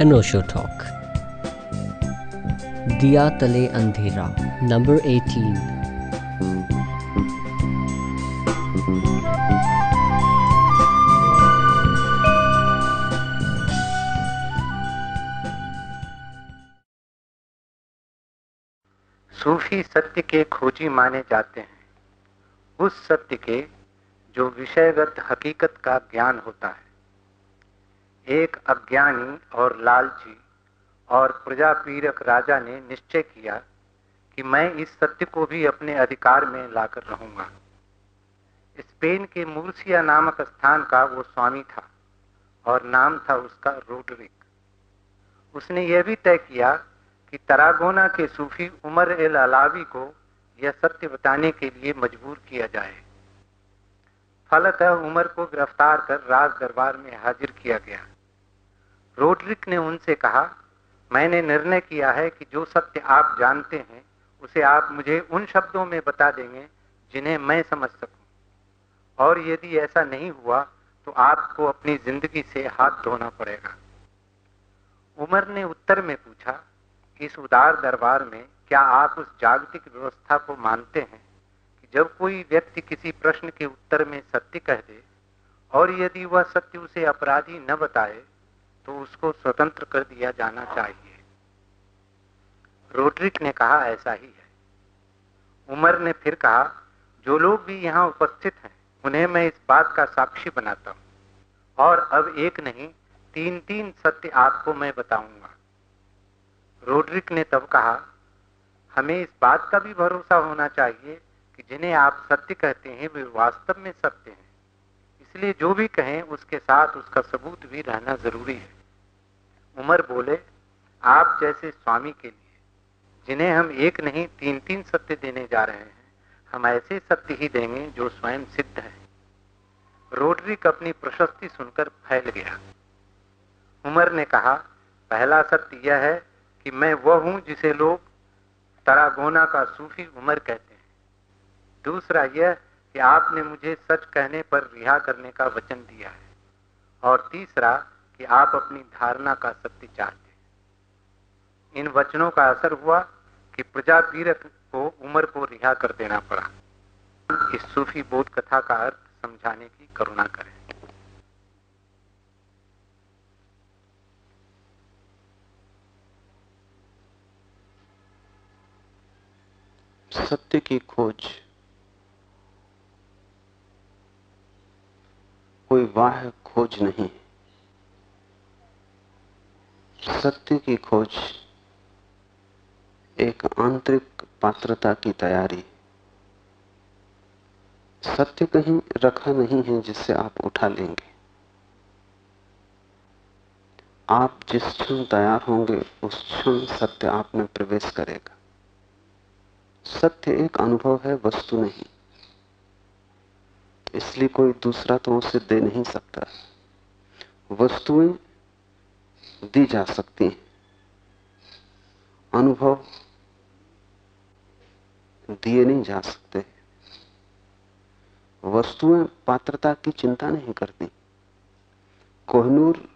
अनोशो talk दिया तले अंधेरा नंबर 18 सूफी सत्य के खोजी माने जाते हैं। उस सत्य के जो विषयगत हकीकत का ज्ञान होता है। एक अज्ञानी और लालची और प्रजा पीरक राजा ने निश्चय किया कि मैं इस सत्य को भी अपने अधिकार में लाकर रहूँगा। स्पेन के मूर्सिया नामक स्थान का वो स्वामी था और नाम था उसका रोडरिक। उसने यह भी तय किया कि तरागोना के सूफी उमर एल अलावी को यह सत्य बताने के लिए मजबूर किया जाए। फलतः उमर को गिरफ़्तार कर राज दरबार में हाजिर किया गया। रोड्रिक ने उनसे कहा, मैंने निर्णय किया है कि जो सत्य आप जानते हैं, उसे आप मुझे उन शब्दों में बता देंगे जिन्हें मैं समझ सकूँ। और यदि ऐसा नहीं हुआ तो आपको अपनी ज़िंदगी से हाथ धोना पड़ेगा। उमर ने उत्तर में पूछा, इस उदार दरबार में क्या आप उस जागतिक व्यवस्था को मानते हैं कि जब कोई व्यक्ति किसी प्रश्न के उत्तर में सत्य कह दे, और यदि वह सत्य उसे अपराधी न बताए तो उसको स्वतंत्र कर दिया जाना चाहिए। रोड्रिक ने कहा, ऐसा ही है। उमर ने फिर कहा, जो लोग भी यहाँ उपस्थित हैं, उन्हें मैं इस बात का साक्षी बनाता हूँ। और अब एक नहीं तीन तीन सत्य आपको मैं बताऊँगा। रोड्रिक ने तब कहा, हमें इस बात का भी भरोसा होना चाहिए कि जिन्हें आप सत्य कहते हैं, वे वास्तव में सत्य हैं। इसलिए जो भी कहें, उसके साथ उसका सबूत भी रहना ज़रूरी है। उमर बोले, आप जैसे स्वामी के लिए, जिन्हें हम एक नहीं तीन तीन सत्य देने जा रहे हैं, हम ऐसे सत्य ही देंगे जो स्वयं सिद्ध है। रोड्रिक अपनी प्रशस्ति सुनकर फैल गया। उमर ने कहा, पहला सत्य यह है कि मैं वह हूँ जिसे लोग तरागोना का सूफी उमर कहते हैं। दूसरा यह कि आपने मुझे सच कहने पर रिहा करने का वचन दिया है। और तीसरा कि आप अपनी धारणा का सत्य चाहते हैं। इन वचनों का असर हुआ कि प्रजा पीरक को उमर को रिहा कर देना पड़ा। इस सूफी बोध कथा का अर्थ समझाने की करुणा करें। सत्य की खोज। कोई वाह खोज नहीं सत्य की खोज एक आंतरिक पात्रता की तैयारी। सत्य कहीं रखा नहीं है जिससे आप उठा लेंगे। आप जिस क्षण तैयार होंगे, उस क्षण सत्य आप में प्रवेश करेगा। सत्य एक अनुभव है, वस्तु नहीं। इसलिए कोई दूसरा तो उसे दे नहीं सकता। वस्तुएँ दी जा सकती हैं। अनुभव दिए नहीं जा सकते। वस्तुएँ पात्रता की चिंता नहीं करती। कोहनूर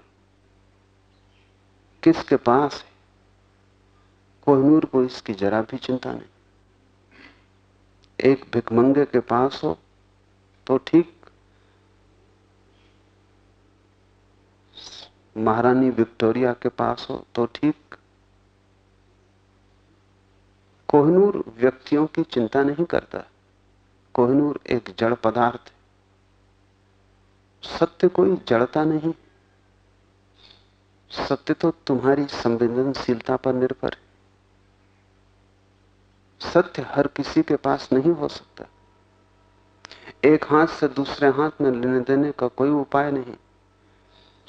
किसके पास है? कोहनूर को इसकी जरा भी चिंता नहीं। एक भिकमंगे के पास हो तो ठीक। महारानी विक्टोरिया के पास हो तो ठीक। कोहनूर व्यक्तियों की चिंता नहीं करता। कोहनूर एक जड़ पदार्थ है। सत्य कोई जड़ता नहीं। सत्य तो तुम्हारी संवेदनशीलता पर निर्भर है। सत्य हर किसी के पास नहीं हो सकता। एक हाथ से दूसरे हाथ में लेने देने का कोई उपाय नहीं।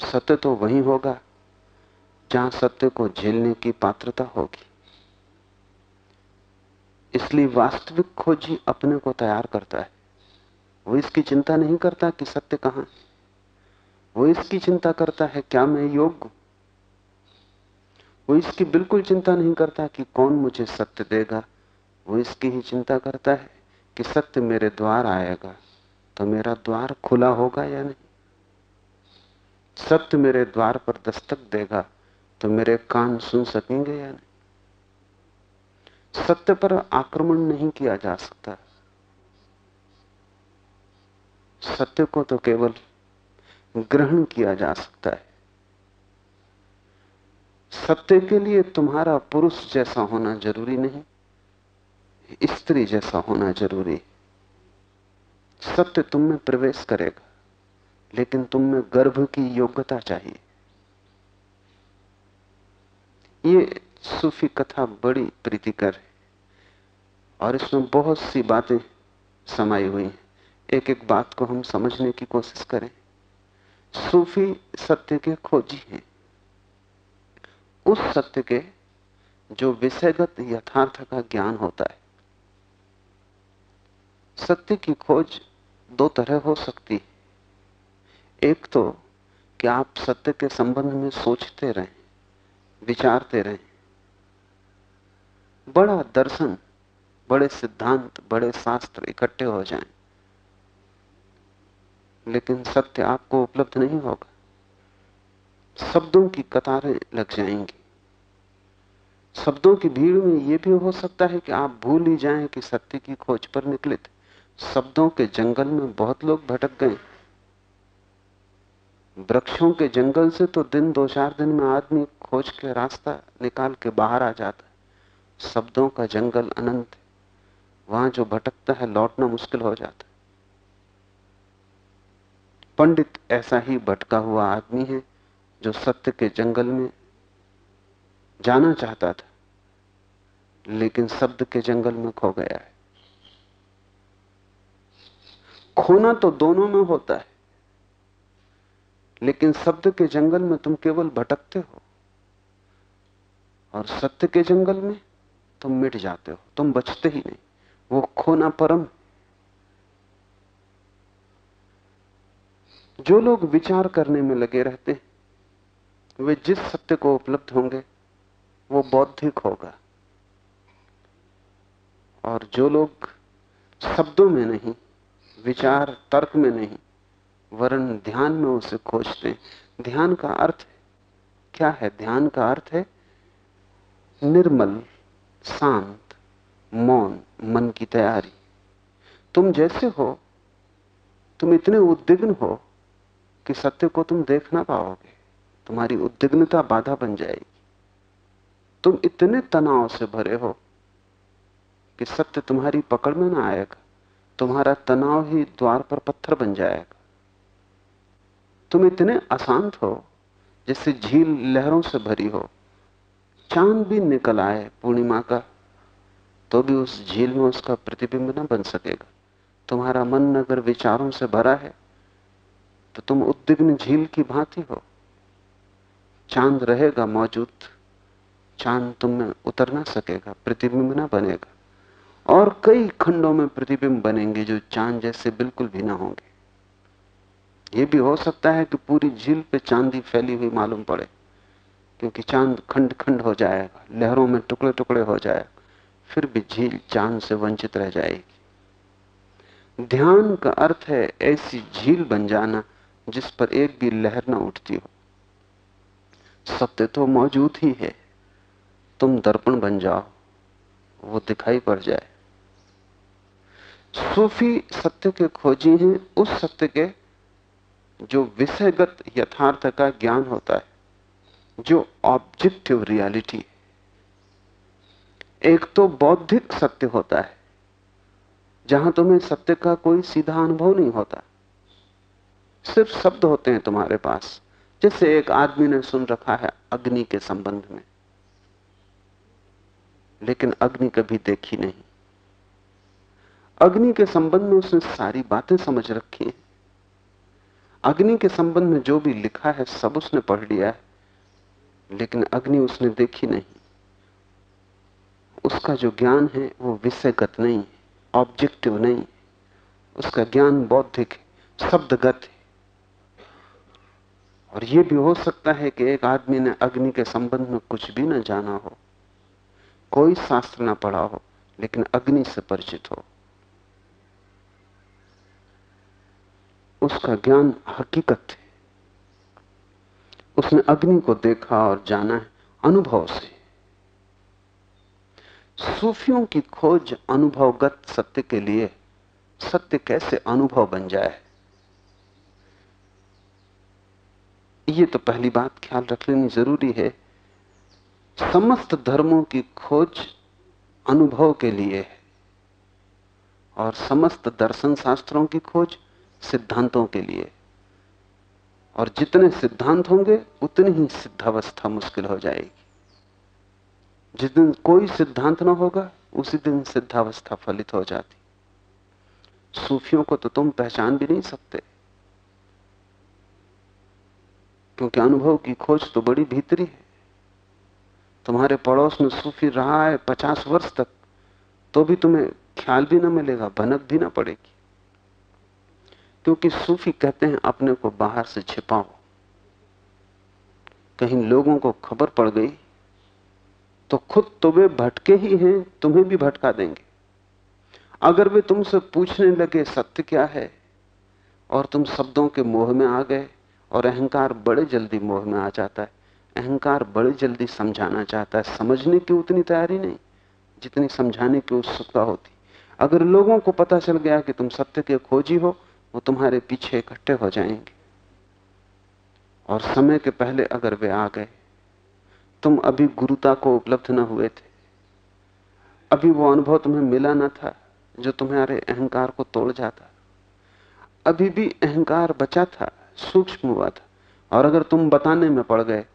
सत्य तो वही होगा जहाँ सत्य को झेलने की पात्रता होगी। इसलिए वास्तविक खोजी अपने को तैयार करता है। वो इसकी चिंता नहीं करता कि सत्य कहाँ है। वो इसकी चिंता करता है, क्या मैं योग्य वो इसकी बिल्कुल चिंता नहीं करता कि कौन मुझे सत्य देगा। वो इसकी ही चिंता करता है कि सत्य मेरे द्वार आएगा। तो मेरा द्वार खुला होगा या नहीं? सत्य मेरे द्वार पर दस्तक देगा तो मेरे कान सुन सकेंगे या नहीं? सत्य पर आक्रमण नहीं किया जा सकता। सत्य को तो केवल ग्रहण किया जा सकता है। सत्य के लिए तुम्हारा पुरुष जैसा होना ज़रूरी नहीं, स्त्री जैसा होना ज़रूरी। सत्य तुम में प्रवेश करेगा। लेकिन तुम में गर्भ की योग्यता चाहिए। ये सूफी कथा बड़ी प्रीतिकर है। और इसमें बहुत सी बातें समाई हुई हैं। एक एक बात को हम समझने की कोशिश करें। सूफी सत्य के खोजी हैं। उस सत्य के जो विषयगत यथार्थ का ज्ञान होता है। सत्य की खोज दो तरह हो सकती है। एक तो कि आप सत्य के संबंध में सोचते रहें, विचारते रहें। बड़ा दर्शन, बड़े सिद्धांत, बड़े शास्त्र इकट्ठे हो जाएँ। लेकिन सत्य आपको उपलब्ध नहीं होगा। शब्दों की कतारें लग जाएँगी। शब्दों की भीड़ में यह भी हो सकता है कि आप भूल ही जाएँ कि सत्य की खोज पर निकले थे। शब्दों के जंगल में बहुत लोग भटक गए। वृक्षों के जंगल से तो दिन दो चार दिन में आदमी खोज के रास्ता निकाल के बाहर आ जाता है। शब्दों का जंगल अनंत है। वहाँ जो भटकता है, लौटना मुश्किल हो जाता है। पंडित ऐसा ही भटका हुआ आदमी है, जो सत्य के जंगल में जाना चाहता था, लेकिन शब्द के जंगल में खो गया है। खोना तो दोनों में होता है। लेकिन शब्द के जंगल में तुम केवल भटकते हो। और सत्य के जंगल में तुम मिट जाते हो, तुम बचते ही नहीं। वो खोना परम जो लोग विचार करने में लगे रहते वे जिस सत्य को उपलब्ध होंगे, वो बौद्धिक होगा। और जो लोग शब्दों में नहीं, विचार, तर्क में नहीं वरन ध्यान में उसे खोजते हैं ध्यान का अर्थ क्या है? ध्यान का अर्थ है निर्मल, शांत, मौन, मन की तैयारी। तुम जैसे हो, तुम इतने उद्विग्न हो कि सत्य को तुम देख ना पाओगे। तुम्हारी उद्विग्नता बाधा बन जाएगी। तुम इतने तनाव से भरे हो कि सत्य तुम्हारी पकड़ में ना आएगा। तुम्हारा तनाव ही द्वार पर पत्थर बन जाएगा। तुम इतने अशांत हो, जैसे झील लहरों से भरी हो। चाँद भी निकल आए पूर्णिमा का तो भी उस झील में उसका प्रतिबिंब न बन सकेगा। तुम्हारा मन अगर विचारों से भरा है तो तुम उद्विग्न झील की भांति हो। चाँद रहेगा मौजूद, चाँद तुम में उतर ना सकेगा, प्रतिबिंब ना बनेगा। और कई खंडों में प्रतिबिंब बनेंगे जो चाँद जैसे बिल्कुल भी ना होंगे। यह भी हो सकता है कि पूरी झील पे चांदी फैली हुई मालूम पड़े, क्योंकि चाँद खंड खंड हो जाएगा, लहरों में टुकड़े टुकड़े हो जाएगा, फिर भी झील चाँद से वंचित रह जाएगी। ध्यान का अर्थ है ऐसी झील बन जाना जिस पर एक भी लहर ना उठती हो। सत्य तो मौजूद ही है, तुम दर्पण बन जाओ, वो दिखाई पड़ जाए। सूफी सत्य के खोजी हैं, उस सत्य के जो विषयगत यथार्थ का ज्ञान होता है, जो ऑब्जेक्टिव रियलिटी है। एक तो बौद्धिक सत्य होता है, जहाँ तुम्हें सत्य का कोई सीधा अनुभव नहीं होता। सिर्फ़ शब्द होते हैं तुम्हारे पास, जैसे एक आदमी ने सुन रखा है अग्नि के संबंध में, लेकिन अग्नि कभी देखी नहीं। अग्नि के संबंध में उसने सारी बातें समझ रखी हैं। अग्नि के संबंध में जो भी लिखा है, सब उसने पढ़ लिया है। लेकिन अग्नि उसने देखी नहीं। उसका जो ज्ञान है, वो विषयगत नहीं है ऑब्जेक्टिव नहीं उसका ज्ञान बौद्धिक शब्दगत है। और यह भी हो सकता है कि एक आदमी ने अग्नि के संबंध में कुछ भी ना जाना हो, कोई शास्त्र ना पढ़ा हो, लेकिन अग्नि से परिचित हो। उसका ज्ञान हकीकत है। उसने अग्नि को देखा और जाना है अनुभव से। सूफियों की खोज अनुभवगत सत्य के लिए सत्य कैसे अनुभव बन जाए? ये तो पहली बात ख्याल रख लेनी ज़रूरी है। समस्त धर्मों की खोज अनुभव के लिए है। और समस्त दर्शन शास्त्रों की खोज सिद्धांतों के लिए। और जितने सिद्धांत होंगे, उतनी ही सिद्धावस्था मुश्किल हो जाएगी। जिस दिन कोई सिद्धांत ना होगा, उसी दिन सिद्धावस्था फलित हो जाती। सूफियों को तो तुम पहचान भी नहीं सकते। क्योंकि अनुभव की खोज तो बड़ी भीतरी है। तुम्हारे पड़ोस में सूफी रहा है पचास वर्ष तक तो भी तुम्हें ख्याल भी ना मिलेगा, भनक भी ना पड़ेगी। क्योंकि सूफी कहते हैं, अपने को बाहर से छिपाओ। कहीं लोगों को खबर पड़ गई तो खुद तो वे भटके ही हैं, तुम्हें भी भटका देंगे। अगर वे तुमसे पूछने लगे, सत्य क्या है? और तुम शब्दों के मोह में आ गए, और अहंकार बड़े जल्दी मोह में आ जाता है। अहंकार बड़े जल्दी समझाना चाहता है। समझने की उतनी तैयारी नहीं, जितनी समझाने की उत्सुकता होती। अगर लोगों को पता चल गया कि तुम सत्य के खोजी हो वो तुम्हारे पीछे इकट्ठे हो जाएँगे। और समय के पहले अगर वे आ गए, तुम अभी गुरुता को उपलब्ध न हुए थे। अभी वो अनुभव तुम्हें मिला न था, जो तुम्हारे अहंकार को तोड़ जाता। अभी भी अहंकार बचा था, सूक्ष्म हुआ था। और अगर तुम बताने में पड़ गए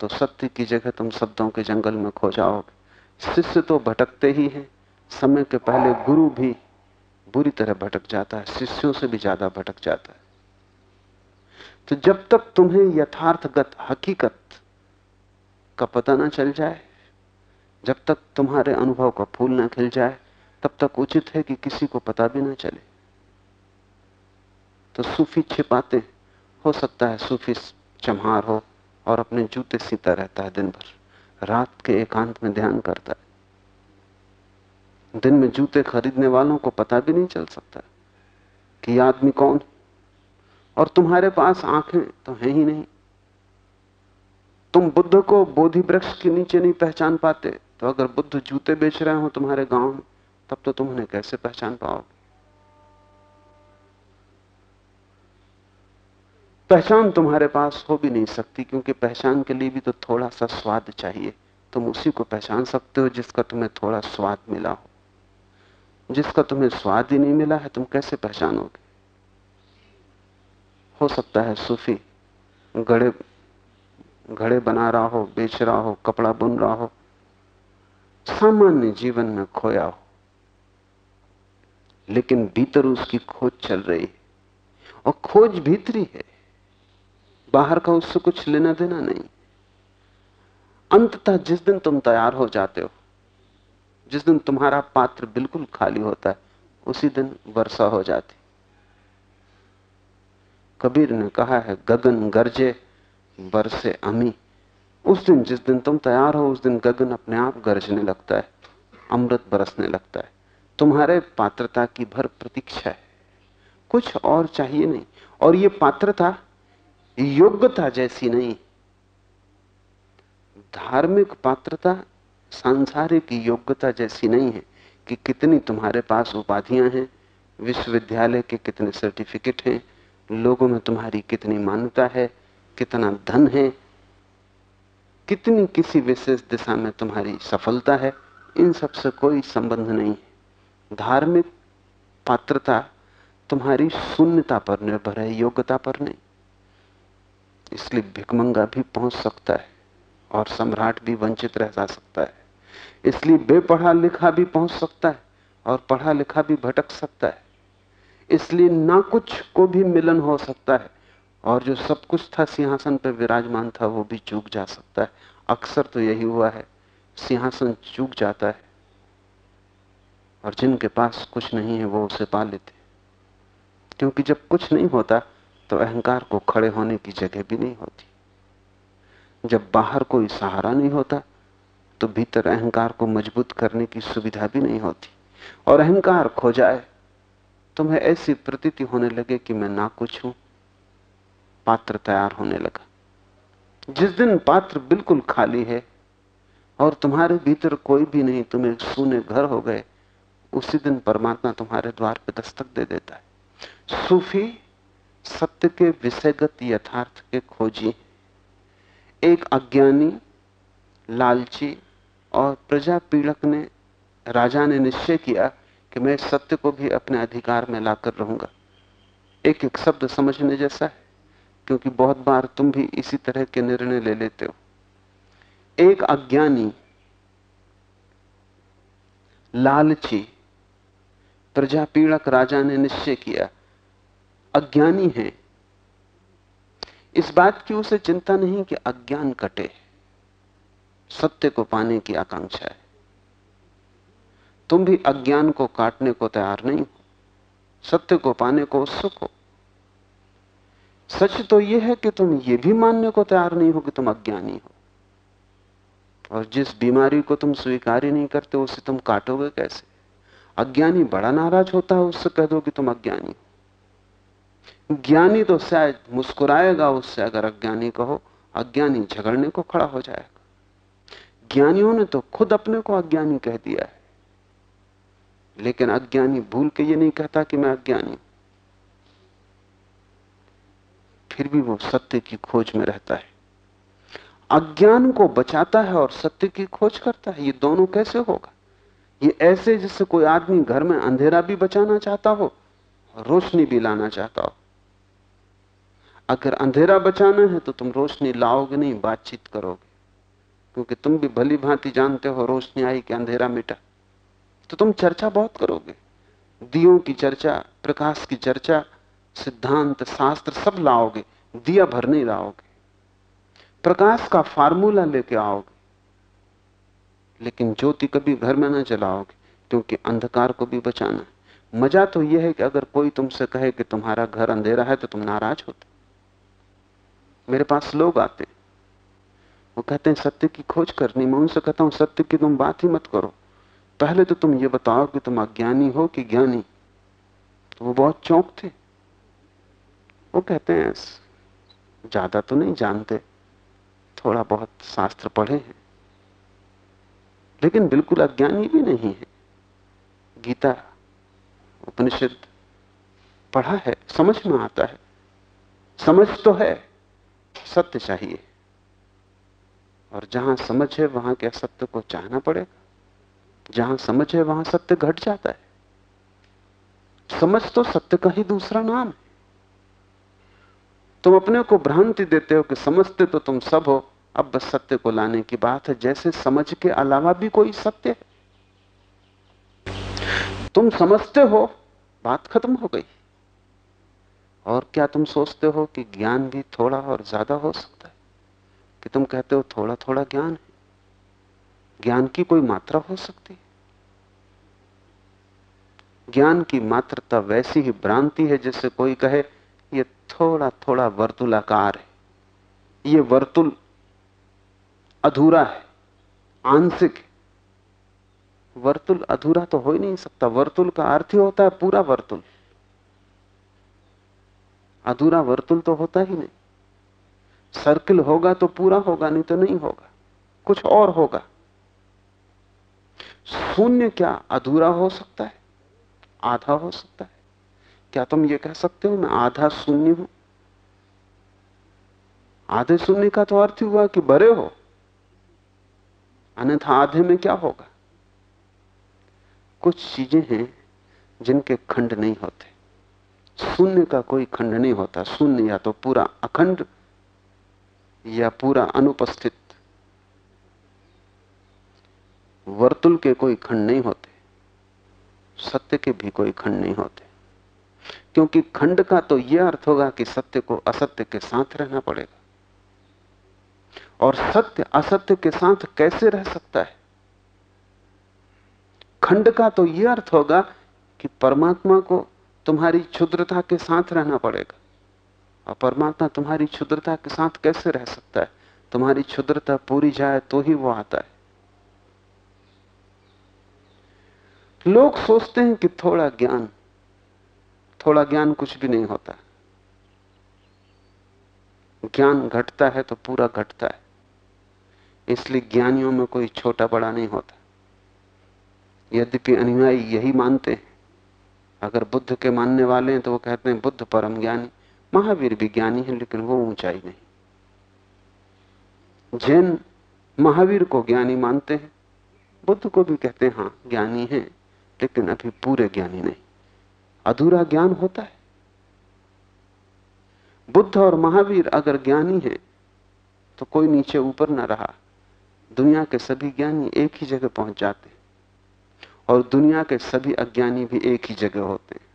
तो सत्य की जगह तुम शब्दों के जंगल में खो जाओगे। शिष्य तो भटकते ही हैं, समय के पहले गुरु भी बुरी तरह भटक जाता है, शिष्यों से भी ज़्यादा भटक जाता है। तो जब तक तुम्हें यथार्थगत हकीकत का पता ना चल जाए, जब तक तुम्हारे अनुभव का फूल ना खिल जाए, तब तक उचित है कि किसी को पता भी ना चले। तो सूफी छिपाते, हो सकता है सूफी चमहार हो और अपने जूते सीता रहता है दिन भर, रात के एकांत में ध्यान करता है। दिन में जूते खरीदने वालों को पता भी नहीं चल सकता कि यह आदमी कौन और तुम्हारे पास आँखें तो हैं ही नहीं। तुम बुद्ध को बोधि वृक्ष के नीचे नहीं पहचान पाते तो अगर बुद्ध जूते बेच रहे हो तुम्हारे गाँव में, तब तो तुम उन्हें कैसे पहचान पाओगे? पहचान तुम्हारे पास हो भी नहीं सकती, क्योंकि पहचान के लिए भी तो थोड़ा सा स्वाद चाहिए। तुम उसी को पहचान सकते हो जिसका तुम्हें थोड़ा स्वाद मिला हो। जिसका तुम्हें स्वाद ही नहीं मिला है, तुम कैसे पहचानोगे? हो सकता है सूफी गड़े, घड़े बना रहा हो, बेच रहा हो, कपड़ा बुन रहा हो, सामान्य जीवन में खोया हो, लेकिन भीतर उसकी खोज चल रही है और खोज भीतरी है। बाहर का उससे कुछ लेना देना नहीं। अंततः जिस दिन तुम तैयार हो जाते हो जिस दिन तुम्हारा पात्र बिल्कुल खाली होता है, उसी दिन वर्षा हो जाती। कबीर ने कहा है, गगन गरजे, बरसे अमी। उस दिन, जिस दिन तुम तैयार हो, उस दिन गगन अपने आप गरजने लगता है, अमृत बरसने लगता है। तुम्हारे पात्रता की भर प्रतीक्षा है। कुछ और चाहिए नहीं। और ये पात्रता योग्यता जैसी नहीं। धार्मिक पात्रता सांसारिक योग्यता जैसी नहीं है कि कितनी तुम्हारे पास उपाधियाँ हैं, विश्वविद्यालय के कितने सर्टिफिकेट हैं, लोगों में तुम्हारी कितनी मान्यता है, कितना धन है, कितनी किसी विशेष दिशा में तुम्हारी सफलता है, इन सबसे कोई संबंध नहीं है। धार्मिक पात्रता तुम्हारी शून्यता पर निर्भर है, योग्यता पर नहीं। इसलिए भिकमंगा भी पहुँच सकता है। और सम्राट भी वंचित रह जा सकता है। इसलिए बेपढ़ा लिखा भी पहुँच सकता है और पढ़ा लिखा भी भटक सकता है। इसलिए ना कुछ को भी मिलन हो सकता है और जो सब कुछ था सिंहासन पर विराजमान था, वो भी चूक जा सकता है। अक्सर तो यही हुआ है, सिंहासन चूक जाता है और जिनके पास कुछ नहीं है, वो उसे पा लेते क्योंकि जब कुछ नहीं होता तो अहंकार को खड़े होने की जगह भी नहीं होती। जब बाहर कोई सहारा नहीं होता तो भीतर अहंकार को मज़बूत करने की सुविधा भी नहीं होती। और अहंकार खो जाए, तुम्हें ऐसी प्रतीति होने लगे कि मैं ना कुछ हूँ, पात्र तैयार होने लगा। जिस दिन पात्र बिल्कुल खाली है, और तुम्हारे भीतर कोई भी नहीं, तुम एक सूने घर हो गए, उसी दिन परमात्मा तुम्हारे द्वार पर दस्तक दे देता है। सूफी सत्य के विषयगत यथार्थ के खोजी एक अज्ञानी, लालची और प्रजा पीड़क ने, राजा ने निश्चय किया कि मैं सत्य को भी अपने अधिकार में लाकर रहूँगा। एक एक शब्द समझने जैसा है, क्योंकि बहुत बार तुम भी इसी तरह के निर्णय ले लेते हो। एक अज्ञानी, लालची, प्रजा पीड़क राजा ने निश्चय किया, अज्ञानी है। इस बात की उसे चिंता नहीं कि अज्ञान कटे। सत्य को पाने की आकांक्षा है। तुम भी अज्ञान को काटने को तैयार नहीं हो। सत्य को पाने को उत्सुक हो। सच तो यह है कि तुम यह भी मानने को तैयार नहीं हो कि तुम अज्ञानी हो। और जिस बीमारी को तुम स्वीकार ही नहीं करते, उसे तुम काटोगे कैसे? अज्ञानी बड़ा नाराज़ होता है, उससे कह दो कि तुम अज्ञानी हो। ज्ञानी तो शायद मुस्कुराएगा उससे अगर अज्ञानी कहो, अज्ञानी झगड़ने को खड़ा हो जाएगा। ज्ञानियों ने तो खुद अपने को अज्ञानी कह दिया है। लेकिन अज्ञानी भूल के ये नहीं कहता कि मैं अज्ञानी फिर भी वो सत्य की खोज में रहता है। अज्ञान को बचाता है और सत्य की खोज करता है। ये दोनों कैसे होगा? ये ऐसे जैसे कोई आदमी घर में अंधेरा भी बचाना चाहता हो, रोशनी भी लाना चाहता हो। अगर अंधेरा बचाना है तो तुम रोशनी लाओगे नहीं, बातचीत करोगे। क्योंकि तुम भी भली भांति जानते हो, रोशनी आई कि अंधेरा मिटा। तो तुम चर्चा बहुत करोगे। दियों की चर्चा, प्रकाश की चर्चा, सिद्धांत, शास्त्र सब लाओगे। दिया भर नहीं लाओगे। प्रकाश का फार्मूला लेके आओगे। लेकिन ज्योति कभी घर में ना जलाओगे, क्योंकि अंधकार को भी बचाना मज़ा तो यह है कि अगर कोई तुमसे कहे कि तुम्हारा घर अंधेरा है तो तुम नाराज़ होते। मेरे पास लोग आते। हैं वो कहते हैं, सत्य की खोज करनी, मैं उनसे कहता हूँ, सत्य की तुम बात ही मत करो। पहले तो तुम ये बताओ कि तुम अज्ञानी हो कि ज्ञानी? तो वो बहुत चौंक थे। वो कहते हैं, ज़्यादा तो नहीं जानते, थोड़ा बहुत शास्त्र पढ़े हैं। लेकिन बिल्कुल अज्ञानी भी नहीं है। गीता, उपनिषद, पढ़ा है, समझ में आता है। समझ तो है सत्य चाहिए। और जहाँ समझ है, वहाँ के असत्य को चाहना पड़ेगा जहाँ समझ है, वहाँ सत्य घट जाता है। समझ तो सत्य का ही दूसरा नाम है। तुम अपने को भ्रांति देते हो कि समझते तो तुम सब हो, अब बस सत्य को लाने की बात है। जैसे समझ के अलावा भी कोई सत्य है। तुम समझते हो, बात खत्म हो गई। और क्या तुम सोचते हो कि ज्ञान भी थोड़ा और ज़्यादा हो सकता है? कि तुम कहते हो थोड़ा थोड़ा ज्ञान है? ज्ञान की कोई मात्रा हो सकती है? ज्ञान की मात्रता वैसी ही भ्रांति है जैसे कोई कहे, ये थोड़ा थोड़ा वर्तुलाकार है। ये वर्तुल अधूरा है। आंशिक है। वर्तुल अधूरा तो हो ही नहीं सकता। वर्तुल का अर्थ ही होता है पूरा वर्तुल। अधूरा वर्तुल तो होता ही नहीं। सर्किल होगा तो पूरा होगा, नहीं तो नहीं होगा। कुछ और होगा। शून्य क्या अधूरा हो सकता है? आधा हो सकता है। क्या तुम ये कह सकते हो, मैं आधा शून्य हूँ? आधे शून्य का तो अर्थ हुआ कि भरे हो। अन्यथा आधे में क्या होगा? कुछ चीज़ें हैं जिनके खंड नहीं होते। शून्य का कोई खंड नहीं होता। शून्य या तो पूरा अखंड या पूरा अनुपस्थित। वर्तुल के कोई खंड नहीं होते। सत्य के भी कोई खंड नहीं होते। क्योंकि खंड का तो यह अर्थ होगा कि सत्य को असत्य के साथ रहना पड़ेगा। और सत्य असत्य के साथ कैसे रह सकता है? खंड का तो यह अर्थ होगा कि परमात्मा को तुम्हारी क्षुद्रता के साथ रहना पड़ेगा। और परमात्मा तुम्हारी क्षुद्रता के साथ कैसे रह सकता है? तुम्हारी क्षुद्रता पूरी जाए तो ही वो आता है। लोग सोचते हैं कि थोड़ा ज्ञान थोड़ा ज्ञान कुछ भी नहीं होता। ज्ञान घटता है तो पूरा घटता है। इसलिए ज्ञानियों में कोई छोटा बड़ा नहीं होता। यद्यपि अनुयायी यही मानते हैं। अगर बुद्ध के मानने वाले हैं तो वो कहते हैं, बुद्ध परम ज्ञानी। महावीर भी ज्ञानी है, लेकिन वो ऊंचाई नहीं। जैन महावीर को ज्ञानी मानते हैं, बुद्ध को भी कहते हैं हाँ ज्ञानी है, लेकिन अभी पूरे ज्ञानी नहीं। अधूरा ज्ञान होता है। बुद्ध और महावीर अगर ज्ञानी है तो कोई नीचे ऊपर ना रहा। दुनिया के सभी ज्ञानी एक ही जगह पहुँच जाते और दुनिया के सभी अज्ञानी भी एक ही जगह होते हैं।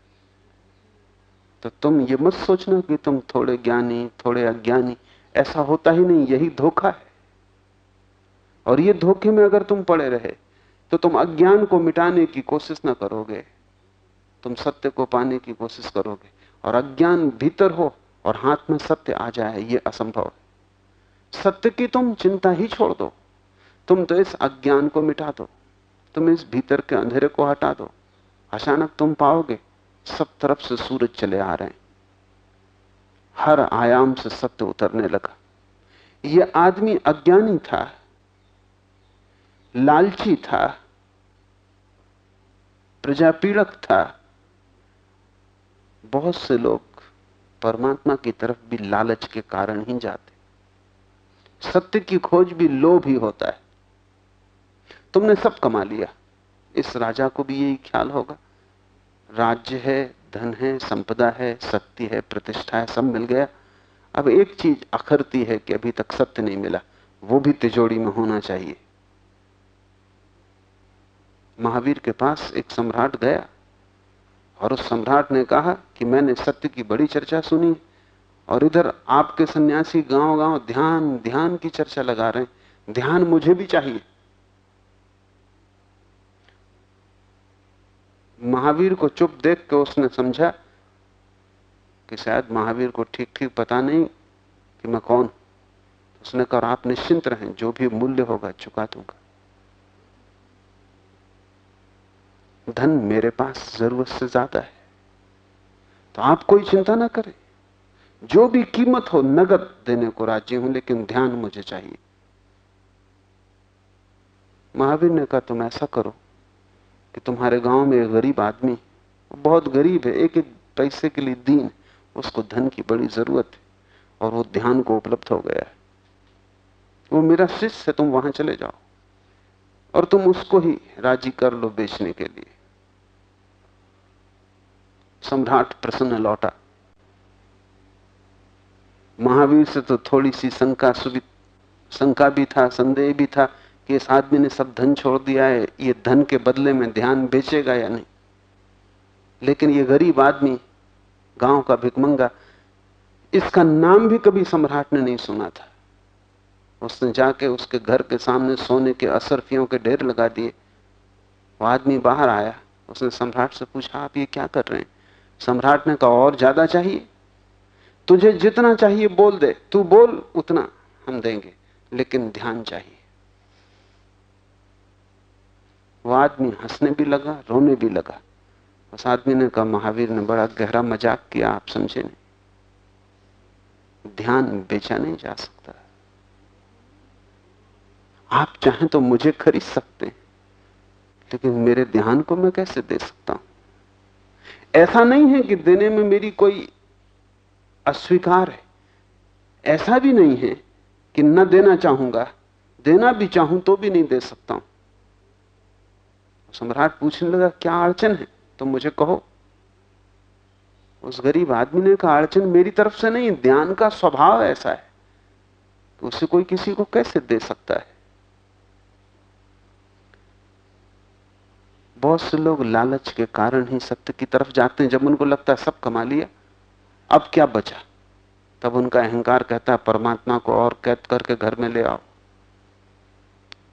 तो तुम ये मत सोचना कि तुम थोड़े ज्ञानी, थोड़े अज्ञानी, ऐसा होता ही नहीं, यही धोखा है। और ये धोखे में अगर तुम पड़े रहे तो तुम अज्ञान को मिटाने की कोशिश ना करोगे। तुम सत्य को पाने की कोशिश करोगे। और अज्ञान भीतर हो और हाथ में सत्य आ जाए, ये असंभव है। सत्य की तुम चिंता ही छोड़ दो। तुम तो इस अज्ञान को मिटा दो। तुम इस भीतर के अंधेरे को हटा दो। अचानक तुम पाओगे, सब तरफ़ से सूरज चले आ रहे हैं। हर आयाम से सत्य उतरने लगा। यह आदमी अज्ञानी था, लालची था, प्रजापीड़क था। बहुत से लोग परमात्मा की तरफ़ भी लालच के कारण ही जाते। सत्य की खोज भी लोभ ही होता है। तुमने सब कमा लिया। इस राजा को भी यही ख्याल होगा। राज्य है, धन है, संपदा है, शक्ति है, प्रतिष्ठा है, सब मिल गया। अब एक चीज़ अखरती है कि अभी तक सत्य नहीं मिला, वो भी तिजोड़ी में होना चाहिए। महावीर के पास एक सम्राट गया और उस सम्राट ने कहा कि मैंने सत्य की बड़ी चर्चा सुनी और इधर आपके सन्यासी गाँव गाँव ध्यान ध्यान की चर्चा लगा रहे हैं। ध्यान मुझे भी चाहिए। महावीर को चुप देख के उसने समझा कि शायद महावीर को ठीक ठीक पता नहीं कि मैं कौन। उसने कहा आप निश्चिंत रहें, जो भी मूल्य होगा, चुका दूँगा। धन मेरे पास ज़रूरत से ज़्यादा है। तो आप कोई चिंता ना करें। जो भी कीमत हो, नगद देने को राज़ी हूँ, लेकिन ध्यान मुझे चाहिए। महावीर ने कहा, तुम ऐसा करो कि तुम्हारे गाँव में एक गरीब आदमी बहुत गरीब है एक एक पैसे के लिए दीन उसको धन की बड़ी ज़रूरत है और वो ध्यान को उपलब्ध हो गया है। वो मेरा शिष्य है, तुम वहाँ चले जाओ और तुम उसको ही राज़ी कर लो बेचने के लिए। सम्राट प्रसन्न लौटा। महावीर से तो थोड़ी सी शंका सुवित शंका भी था, संदेह भी था इस आदमी ने सब धन छोड़ दिया है, ये धन के बदले में ध्यान बेचेगा या नहीं? लेकिन ये गरीब आदमी गाँव का भिकमंगा इसका नाम भी कभी सम्राट ने नहीं सुना था। उसने जाके उसके घर के सामने सोने के असरफियों के ढेर लगा दिए। वो आदमी बाहर आया, उसने सम्राट से पूछा, आप ये क्या कर रहे हैं? सम्राट ने कहा, और ज़्यादा चाहिए? तुझे जितना चाहिए बोल दे, तू बोल, उतना हम देंगे, लेकिन ध्यान चाहिए। वो आदमी हंसने भी लगा, रोने भी लगा। उस आदमी ने कहा, महावीर ने बड़ा गहरा मज़ाक किया, आप समझे नहीं। ध्यान बेचा नहीं जा सकता। आप चाहें तो मुझे खरीद सकते हैं, लेकिन मेरे ध्यान को मैं कैसे दे सकता हूँ? ऐसा नहीं है कि देने में मेरी कोई अस्वीकार है। ऐसा भी नहीं है कि न देना चाहूँगा, देना भी चाहूँ तो भी नहीं दे सकता हूँ। सम्राट पूछने लगा, क्या अड़चन है? तो मुझे कहो। उस गरीब आदमी ने कहा, अड़चन मेरी तरफ़ से नहीं, ध्यान का स्वभाव ऐसा है कि उसे कोई किसी को कैसे दे सकता है? बहुत से लोग लालच के कारण ही सत्य की तरफ़ जाते हैं। जब उनको लगता है, सब कमा लिया, अब क्या बचा? तब उनका अहंकार कहता है, परमात्मा को और कैद करके घर में ले आओ।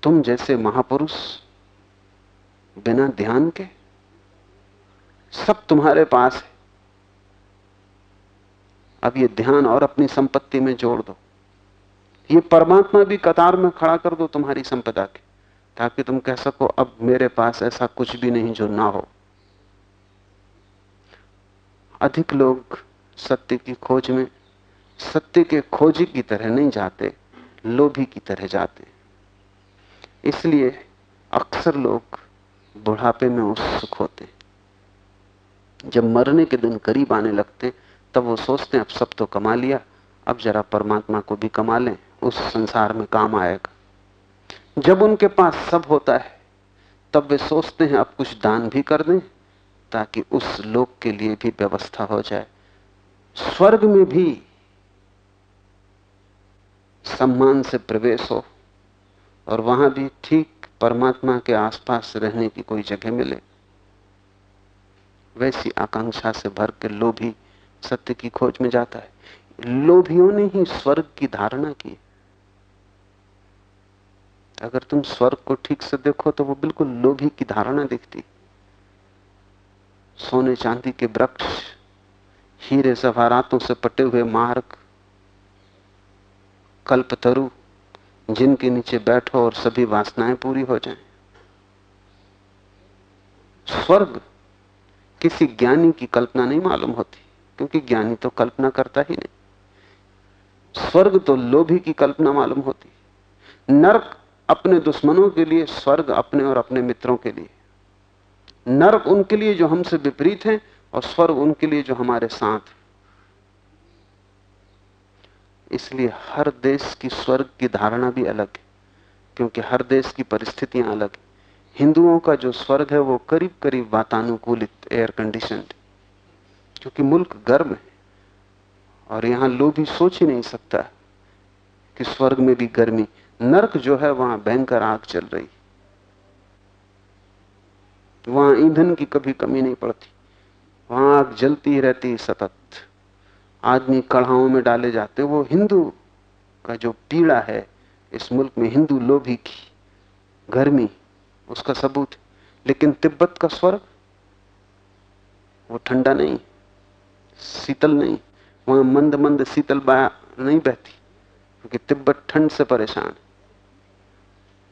तुम जैसे महापुरुष बिना ध्यान के। सब तुम्हारे पास है। अब ये ध्यान और अपनी संपत्ति में जोड़ दो। ये परमात्मा भी कतार में खड़ा कर दो तुम्हारी संपदा के, ताकि तुम कह सको, अब मेरे पास ऐसा कुछ भी नहीं जो ना हो। अधिक लोग सत्य की खोज में, सत्य के खोजी की तरह नहीं जाते, लोभी की तरह जाते। इसलिए अक्सर लोग बुढ़ापे में उत्सुक होते जब मरने के दिन करीब आने लगते तब वो सोचते हैं, अब सब तो कमा लिया, अब जरा परमात्मा को भी कमा लें, उस संसार में काम आएगा। जब उनके पास सब होता है, तब वे सोचते हैं, अब कुछ दान भी कर दें, ताकि उस लोक के लिए भी व्यवस्था हो जाए। स्वर्ग में भी सम्मान से प्रवेश हो, और वहाँ भी ठीक परमात्मा के आसपास रहने की कोई जगह मिले। वैसी आकांक्षा से भर के लोभी सत्य की खोज में जाता है। लोभियों ने ही स्वर्ग की धारणा की। अगर तुम स्वर्ग को ठीक से देखो तो वो बिल्कुल लोभी की धारणा दिखती। सोने चांदी के वृक्ष, हीरे सफारातों से पटे हुए मार्ग, कल्पतरु जिनके नीचे बैठो और सभी वासनाएँ पूरी हो जाएँ। स्वर्ग किसी ज्ञानी की कल्पना नहीं मालूम होती, क्योंकि ज्ञानी तो कल्पना करता ही नहीं। स्वर्ग तो लोभी की कल्पना मालूम होती। नरक अपने दुश्मनों के लिए, स्वर्ग अपने और अपने मित्रों के लिए। नरक उनके लिए जो हमसे विपरीत हैं, और स्वर्ग उनके लिए जो हमारे साथ इसलिए हर देश की स्वर्ग की धारणा भी अलग है, क्योंकि हर देश की परिस्थितियाँ अलग है। हिंदुओं का जो स्वर्ग है, वो करीब करीब वातानुकूलित एयर कंडीशन क्योंकि मुल्क गर्म है, और यहाँ लोग भी सोच ही नहीं सकता कि स्वर्ग में भी गर्मी, नरक जो है, वहाँ भयंकर आग चल रही वहाँ ईंधन की कभी कमी नहीं पड़ती, वहाँ आग जलती रहती सतत। आदमी कढ़ाओं में डाले जाते वो हिंदू का जो पीड़ा है, इस मुल्क में हिंदू लोभी की, गर्मी, उसका सबूत लेकिन तिब्बत का स्वर्ग वो ठंडा नहीं, शीतल नहीं, वहाँ मंद मंद शीतल बाया नहीं बहती, क्योंकि तिब्बत ठंड से परेशान है।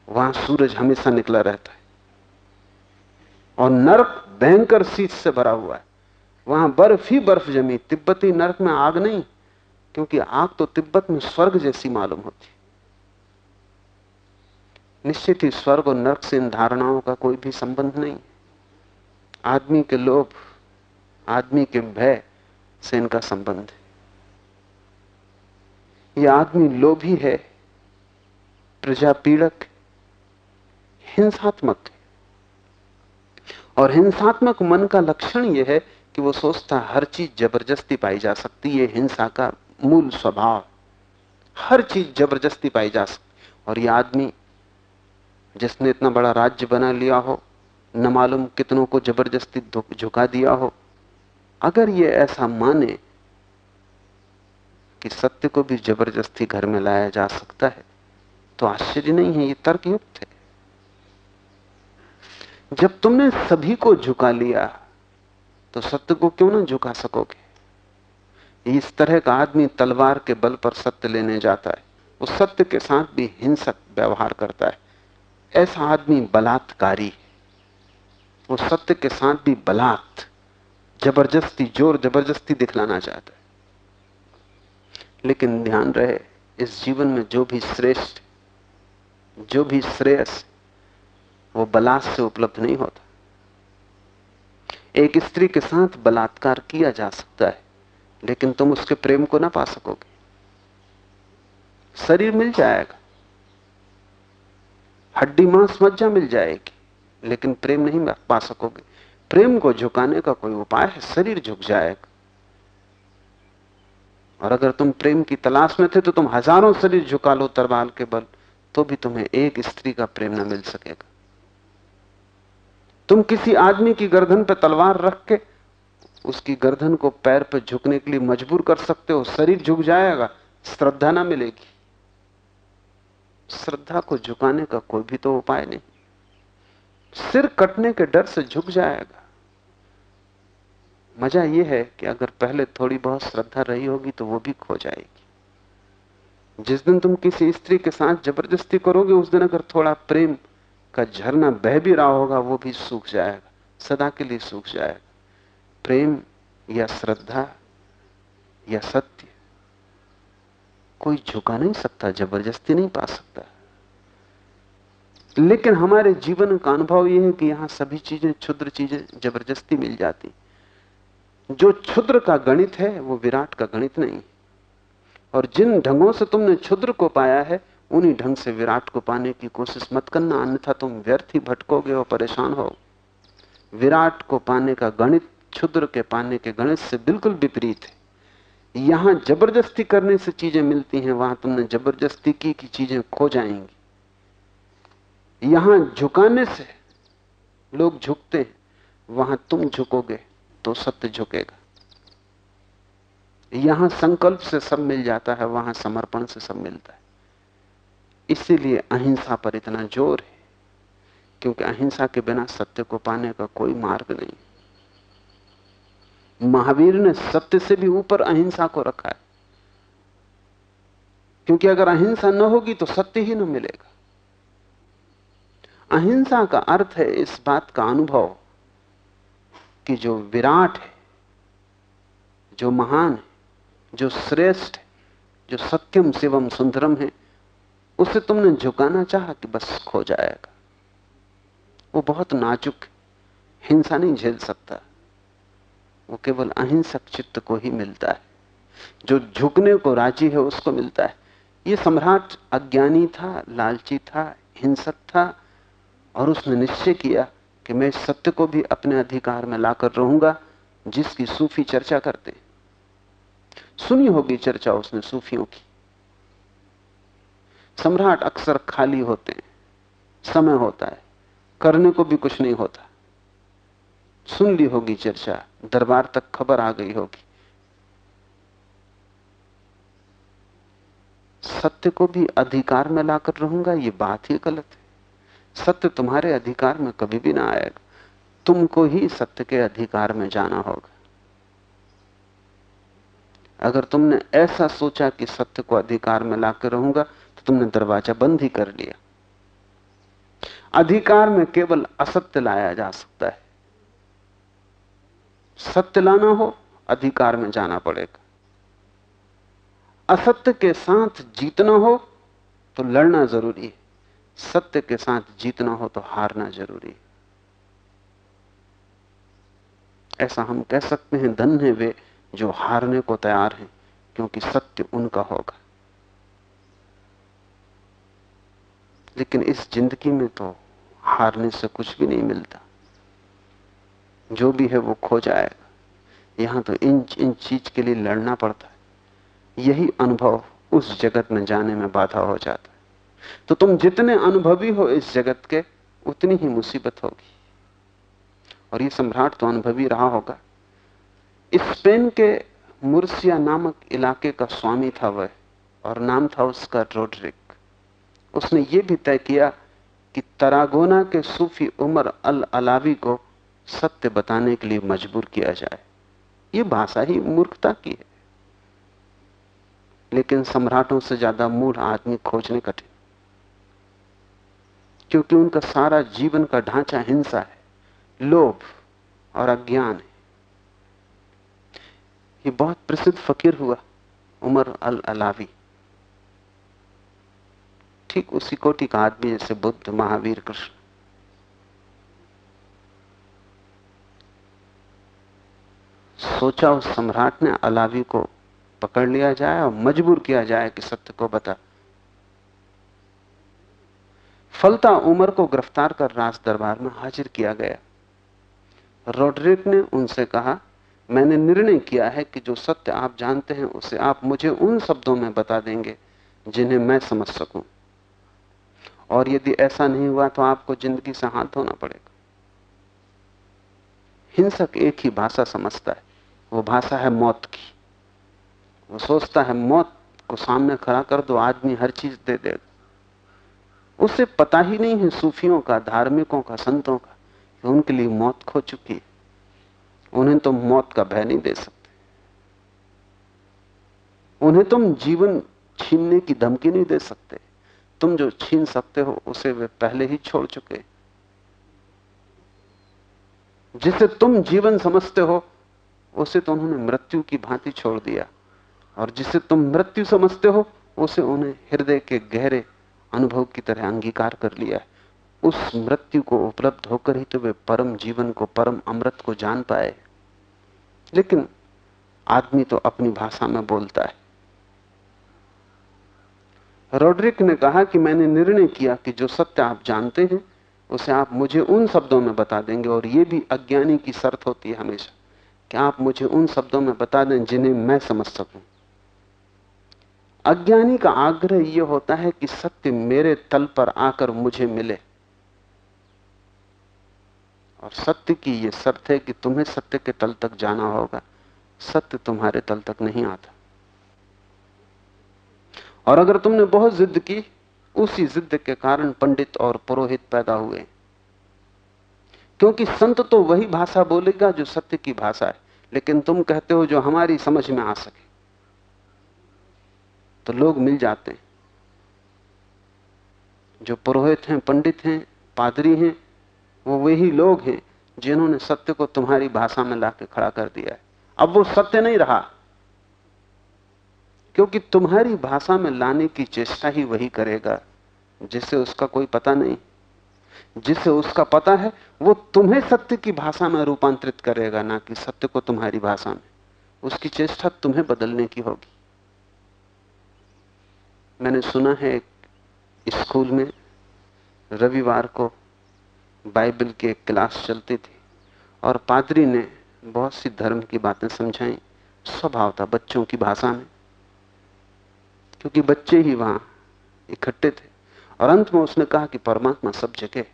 वहाँ सूरज हमेशा निकला रहता है। और नरक भयंकर शीत से भरा हुआ है। वहाँ बर्फ़ ही बर्फ़ जमी, तिब्बती नरक में आग नहीं, क्योंकि आग तो तिब्बत में स्वर्ग जैसी मालूम होती। निश्चित ही स्वर्ग और नरक से इन धारणाओं का कोई भी संबंध नहीं। आदमी के लोभ, आदमी के भय से इनका संबंध है। यह आदमी लोभी है प्रजा पीड़क हिंसात्मक और हिंसात्मक मन का लक्षण यह है कि वो सोचता हर चीज़ ज़बरदस्ती पाई जा सकती है हिंसा का मूल स्वभाव। हर चीज़ ज़बरदस्ती पाई जा सकती और ये आदमी जिसने इतना बड़ा राज्य बना लिया हो, न मालूम कितनों को ज़बरदस्ती झुका दिया हो, अगर ये ऐसा माने कि सत्य को भी ज़बरदस्ती घर में लाया जा सकता है तो आश्चर्य नहीं है, ये तर्कयुक्त है। जब तुमने सभी को झुका लिया तो सत्य को क्यों ना झुका सकोगे? इस तरह का आदमी तलवार के बल पर सत्य लेने जाता है। वो सत्य के साथ भी हिंसक व्यवहार करता है। ऐसा आदमी बलात्कारी वो सत्य के साथ भी बलात्, ज़बरदस्ती, ज़ोर ज़बरदस्ती दिखलाना चाहता है। लेकिन ध्यान रहे, इस जीवन में जो भी श्रेष्ठ, जो भी श्रेयस, वो बलात् से उपलब्ध नहीं होता। एक स्त्री के साथ बलात्कार किया जा सकता है, लेकिन तुम उसके प्रेम को ना पा सकोगे। शरीर मिल जाएगा, हड्डी मांस मज्जा मिल जाएगी, लेकिन प्रेम नहीं पा सकोगे। प्रेम को झुकाने का कोई उपाय है? शरीर झुक जाएगा। और अगर तुम प्रेम की तलाश में थे तो तुम हज़ारों शरीर झुका लो तरबाल के बल तो भी तुम्हें एक स्त्री का प्रेम न मिल सकेगा। तुम किसी आदमी की गर्दन पर तलवार रख के उसकी गर्दन को पैर पर झुकने के लिए मजबूर कर सकते हो। शरीर झुक जाएगा, श्रद्धा ना मिलेगी। श्रद्धा को झुकाने का कोई भी तो उपाय नहीं। सिर कटने के डर से झुक जाएगा। मज़ा यह है कि अगर पहले थोड़ी बहुत श्रद्धा रही होगी तो वो भी खो जाएगी। जिस दिन तुम किसी स्त्री के साथ ज़बरदस्ती करोगे, उस दिन अगर थोड़ा प्रेम का झरना बह भी रहा होगा, वो भी सूख जाएगा, सदा के लिए सूख जाएगा। प्रेम या श्रद्धा या सत्य, कोई झुका नहीं सकता, ज़बरदस्ती नहीं पा सकता। लेकिन हमारे जीवन का अनुभव यह है कि यहाँ सभी चीज़ें, क्षुद्र चीज़ें ज़बरदस्ती मिल जाती। जो क्षुद्र का गणित है, वो विराट का गणित नहीं। और जिन ढंगों से तुमने क्षुद्र को पाया है उन्हीं ढंग से विराट को पाने की कोशिश मत करना, अन्यथा तुम व्यर्थ ही भटकोगे और परेशान हो। विराट को पाने का गणित, क्षुद्र के पाने के गणित से बिल्कुल विपरीत है। यहाँ ज़बरदस्ती करने से चीज़ें मिलती हैं, वहाँ तुमने ज़बरदस्ती की कि चीज़ें खो जाएँगी। यहाँ झुकाने से लोग झुकते हैं, वहाँ तुम झुकोगे तो सत्य झुकेगा। यहाँ संकल्प से सब मिल जाता है, वहाँ समर्पण से सब मिलता है। इसीलिए अहिंसा पर इतना ज़ोर है, क्योंकि अहिंसा के बिना सत्य को पाने का कोई मार्ग नहीं। महावीर ने सत्य से भी ऊपर अहिंसा को रखा है। क्योंकि अगर अहिंसा न होगी तो सत्य ही न मिलेगा। अहिंसा का अर्थ है इस बात का अनुभव कि जो विराट है, जो महान है, जो श्रेष्ठ है, जो सत्यम शिवम सुंदरम है उसे तुमने झुकाना चाहा कि बस खो जाएगा। वो बहुत नाजुक, हिंसा नहीं झेल सकता। वो केवल अहिंसक चित्त को ही मिलता है। जो झुकने को राज़ी है, उसको मिलता है। ये सम्राट अज्ञानी था, लालची था, हिंसक था, और उसने निश्चय किया कि मैं सत्य को भी अपने अधिकार में लाकर रहूँगा, जिसकी सूफी चर्चा करते सुनी होगी चर्चा उसने सूफियों की। सम्राट अक्सर खाली होते हैं। समय होता है। करने को भी कुछ नहीं होता। सुन ली होगी चर्चा, दरबार तक खबर आ गई होगी। सत्य को भी अधिकार में लाकर रहूँगा, ये बात ही गलत है। सत्य तुम्हारे अधिकार में कभी भी ना आएगा। तुमको ही सत्य के अधिकार में जाना होगा। अगर तुमने ऐसा सोचा कि सत्य को अधिकार में लाकर रहूँगा तुमने दरवाज़ा बंद ही कर लिया। अधिकार में केवल असत्य लाया जा सकता है। सत्य लाना हो, अधिकार में जाना पड़ेगा। असत्य के साथ जीतना हो तो लड़ना ज़रूरी है। सत्य के साथ जीतना हो तो हारना ज़रूरी है। ऐसा हम कह सकते हैं धन है वे जो हारने को तैयार हैं, क्योंकि सत्य उनका होगा। लेकिन इस ज़िंदगी में तो हारने से कुछ भी नहीं मिलता। जो भी है वो खो जाएगा। यहाँ तो इंच इंच चीज़ के लिए लड़ना पड़ता है। यही अनुभव उस जगत में जाने में बाधा हो जाता है। तो तुम जितने अनुभवी हो इस जगत के, उतनी ही मुसीबत होगी। और ये सम्राट तो अनुभवी रहा होगा। स्पेन के मुर्सिया नामक इलाके का स्वामी था वह, और नाम था उसका रोड्रिक। उसने ये भी तय किया कि तरागोना के सूफी उमर अल अलावी को सत्य बताने के लिए मजबूर किया जाए। यह भाषा ही मूर्खता की है। लेकिन सम्राटों से ज़्यादा मूढ़ आदमी खोजने कठिन। क्योंकि उनका सारा जीवन का ढांचा हिंसा है, लोभ और अज्ञान है। ये बहुत प्रसिद्ध फकीर हुआ उमर अल अलावी। ठीक उसी कोटि का आदमी जैसे बुद्ध, महावीर, कृष्ण। सोचा उस सम्राट ने अलावी को पकड़ लिया जाए और मजबूर किया जाए कि सत्य को बता। फलता उमर को गिरफ़्तार कर राज दरबार में हाजिर किया गया। रोड्रिक ने उनसे कहा, मैंने निर्णय किया है कि जो सत्य आप जानते हैं, उसे आप मुझे उन शब्दों में बता देंगे जिन्हें मैं समझ सकूँ। और यदि ऐसा नहीं हुआ तो आपको ज़िंदगी से हाथ धोना पड़ेगा। हिंसक एक ही भाषा समझता है। वो भाषा है मौत की। वो सोचता है, मौत को सामने खड़ा कर दो, आदमी हर चीज़ दे देगा। उसे पता ही नहीं है सूफियों का, धार्मिकों का, संतों का, कि उनके लिए मौत खो चुकी है। उन्हें तुम मौत का भय नहीं दे सकते। उन्हें तुम जीवन छीनने की धमकी नहीं दे सकते। तुम जो छीन सकते हो, उसे वे पहले ही छोड़ चुके। जिसे तुम जीवन समझते हो, उसे तो उन्होंने मृत्यु की भांति छोड़ दिया। और जिसे तुम मृत्यु समझते हो, उसे उन्हें हृदय के गहरे अनुभव की तरह अंगीकार कर लिया है। उस मृत्यु को उपलब्ध होकर ही तो वे परम जीवन को, परम अमृत को जान पाए। लेकिन आदमी तो अपनी भाषा में बोलता है। रोड्रिक ने कहा कि मैंने निर्णय किया कि जो सत्य आप जानते हैं, उसे आप मुझे उन शब्दों में बता देंगे, और यह भी अज्ञानी की शर्त होती है हमेशा कि आप मुझे उन शब्दों में बता दें जिन्हें मैं समझ सकूँ। अज्ञानी का आग्रह यह होता है कि सत्य मेरे तल पर आकर मुझे मिले। और सत्य की यह शर्त है कि तुम्हें सत्य के तल तक जाना होगा। सत्य तुम्हारे तल तक नहीं आता। और अगर तुमने बहुत जिद की, उसी जिद के कारण पंडित और पुरोहित पैदा हुए। क्योंकि संत तो वही भाषा बोलेगा जो सत्य की भाषा है, लेकिन तुम कहते हो जो हमारी समझ में आ सके। तो लोग मिल जाते हैं। जो पुरोहित हैं, पंडित हैं, पादरी हैं, वो वही लोग हैं जिन्होंने सत्य को तुम्हारी भाषा में लाके खड़ा कर दिया है। अब वो सत्य नहीं रहा। क्योंकि तुम्हारी भाषा में लाने की चेष्टा ही वही करेगा जिसे उसका कोई पता नहीं। जिसे उसका पता है, वो तुम्हें सत्य की भाषा में रूपांतरित करेगा, ना कि सत्य को तुम्हारी भाषा में। उसकी चेष्टा तुम्हें बदलने की होगी। मैंने सुना है एक स्कूल में रविवार को बाइबल की एक क्लास चलती थी, और पादरी ने बहुत सी धर्म की बातें समझाई, स्वभाव था बच्चों की भाषा में। क्योंकि बच्चे ही वहाँ इकट्ठे थे। और अंत में उसने कहा कि परमात्मा सब जगह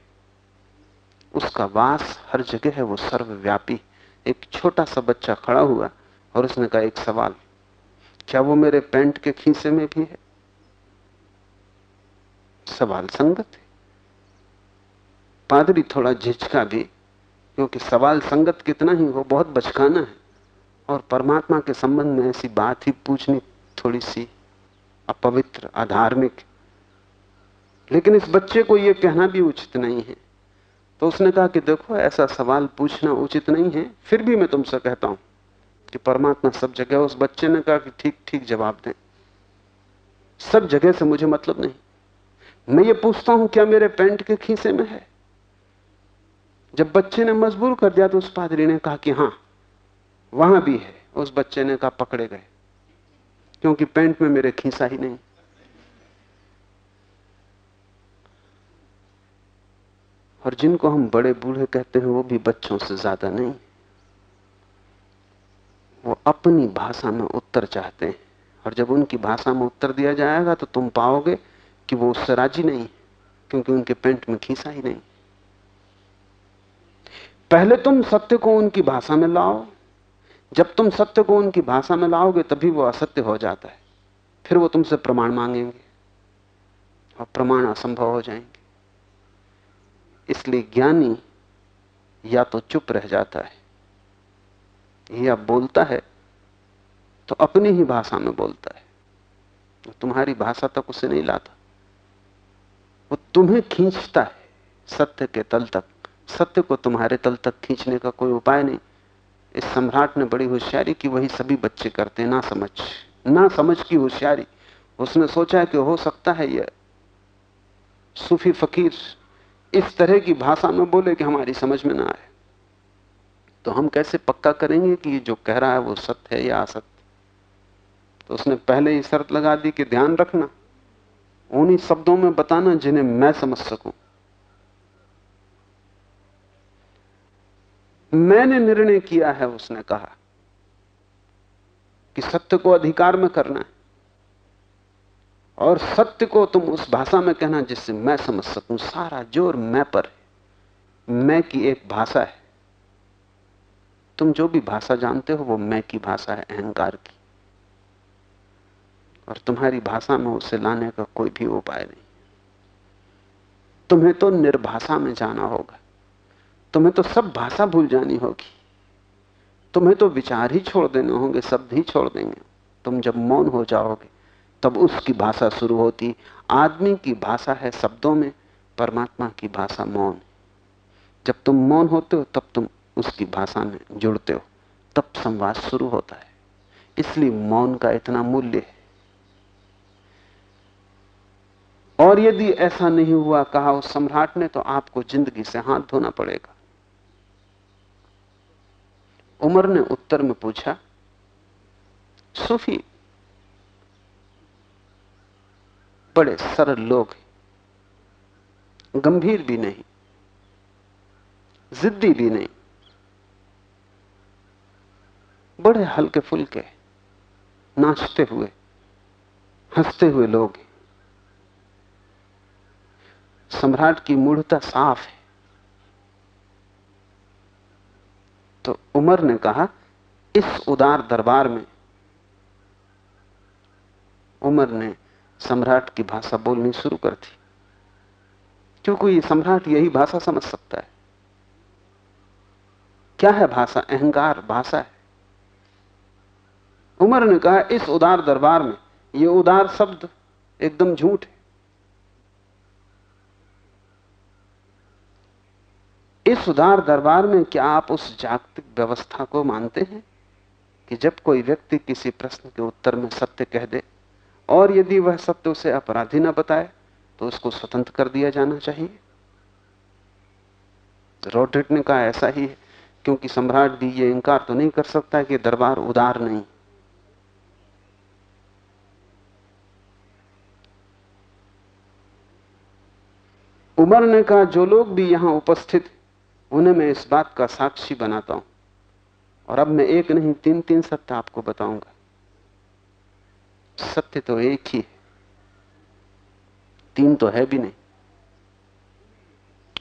उसका वास हर जगह है, वो सर्वव्यापी। एक छोटा सा बच्चा खड़ा हुआ और उसने कहा, एक सवाल, क्या वो मेरे पैंट के खीसे में भी है? सवाल संगत है। पादरी थोड़ा झिझका भी, क्योंकि सवाल संगत कितना ही हो, बहुत बचकाना है। और परमात्मा के संबंध में ऐसी बात ही पूछनी थोड़ी सी अपवित्र, अधार्मिक। लेकिन इस बच्चे को यह कहना भी उचित नहीं है। तो उसने कहा कि देखो, ऐसा सवाल पूछना उचित नहीं है, फिर भी मैं तुमसे कहता हूँ कि परमात्मा सब जगह उस बच्चे ने कहा कि ठीक ठीक जवाब दें। सब जगह से मुझे मतलब नहीं। मैं ये पूछता हूँ, क्या मेरे पैंट के खीसे में है? जब बच्चे ने मजबूर कर दिया तो उस पादरी ने कहा कि हाँ, वहाँ भी है। उस बच्चे ने कहा, पकड़े गए। क्योंकि पैंट में मेरे खींचा ही नहीं। और जिनको हम बड़े बूढ़े कहते हैं, वो भी बच्चों से ज़्यादा नहीं। वो अपनी भाषा में उत्तर चाहते हैं। और जब उनकी भाषा में उत्तर दिया जाएगा तो तुम पाओगे कि वो उससे राज़ी नहीं, क्योंकि उनके पेंट में खींचा ही नहीं। पहले तुम सत्य को उनकी भाषा में लाओ। जब तुम सत्य को उनकी भाषा में लाओगे, तभी वो असत्य हो जाता है। फिर वो तुमसे प्रमाण मांगेंगे और प्रमाण असंभव हो जाएँगे। इसलिए ज्ञानी या तो चुप रह जाता है, या बोलता है तो अपनी ही भाषा में बोलता है। तुम्हारी भाषा तक उसे नहीं लाता। वो तुम्हें खींचता है सत्य के तल तक। सत्य को तुम्हारे तल तक खींचने का कोई उपाय नहीं। इस सम्राट ने बड़ी होशियारी की, वही सभी बच्चे करते ना समझ। ना समझ की होशियारी। उसने सोचा कि हो सकता है यह सूफी फकीर इस तरह की भाषा में बोले कि हमारी समझ में ना आए। तो हम कैसे पक्का करेंगे कि ये जो कह रहा है वो सत्य है या असत्य? तो उसने पहले ही शर्त लगा दी कि ध्यान रखना। उन्हीं शब्दों में बताना जिन्हें मैं समझ सकूँ। मैंने निर्णय किया है, उसने कहा कि सत्य को अधिकार में करना है। और सत्य को तुम उस भाषा में कहना जिससे मैं समझ सकूँ। सारा ज़ोर मैं पर है। मैं की एक भाषा है। तुम जो भी भाषा जानते हो, वो मैं की भाषा है, अहंकार की। और तुम्हारी भाषा में उसे लाने का कोई भी उपाय नहीं। तुम्हें तो निर्भाषा में जाना होगा। तुम्हें तो सब भाषा भूल जानी होगी। तुम्हें तो विचार ही छोड़ देने होंगे, शब्द ही छोड़ देंगे। तुम जब मौन हो जाओगे, तब उसकी भाषा शुरू होती। आदमी की भाषा है शब्दों में, परमात्मा की भाषा मौन। जब तुम मौन होते हो, तब तुम उसकी भाषा में जुड़ते हो। तब संवाद शुरू होता है। इसलिए मौन का इतना मूल्य है। और यदि ऐसा नहीं हुआ, कहा उस सम्राट ने तो आपको ज़िंदगी से हाथ धोना पड़ेगा। उमर ने उत्तर में पूछा, सूफी, बड़े सरल लोग गंभीर भी नहीं, जिद्दी भी नहीं, बड़े हल्के फुल्के नाचते हुए, हँसते हुए लोग सम्राट की मूढ़ता साफ़ है। तो उमर ने कहा, इस उदार दरबार में उमर ने सम्राट की भाषा बोलनी शुरू कर दी। क्योंकि सम्राट यही भाषा समझ सकता है। क्या है भाषा? अहंकार भाषा है। उमर ने कहा, इस उदार दरबार में ये उदार शब्द एकदम झूठ है। इस उदार दरबार में क्या आप उस जागतिक व्यवस्था को मानते हैं? कि जब कोई व्यक्ति किसी प्रश्न के उत्तर में सत्य कह दे, और यदि वह सत्य उसे अपराधी न बताए तो उसको स्वतंत्र कर दिया जाना चाहिए। रोड्रिक ने कहा ऐसा ही है, क्योंकि सम्राट भी ये इंकार तो नहीं कर सकता कि दरबार उदार नहीं। उमर ने कहा जो लोग भी यहाँ उपस्थित उन्हें मैं इस बात का साक्षी बनाता हूँ। और अब मैं एक नहीं तीन तीन सत्य आपको बताऊँगा। सत्य तो एक ही है। तीन तो है भी नहीं।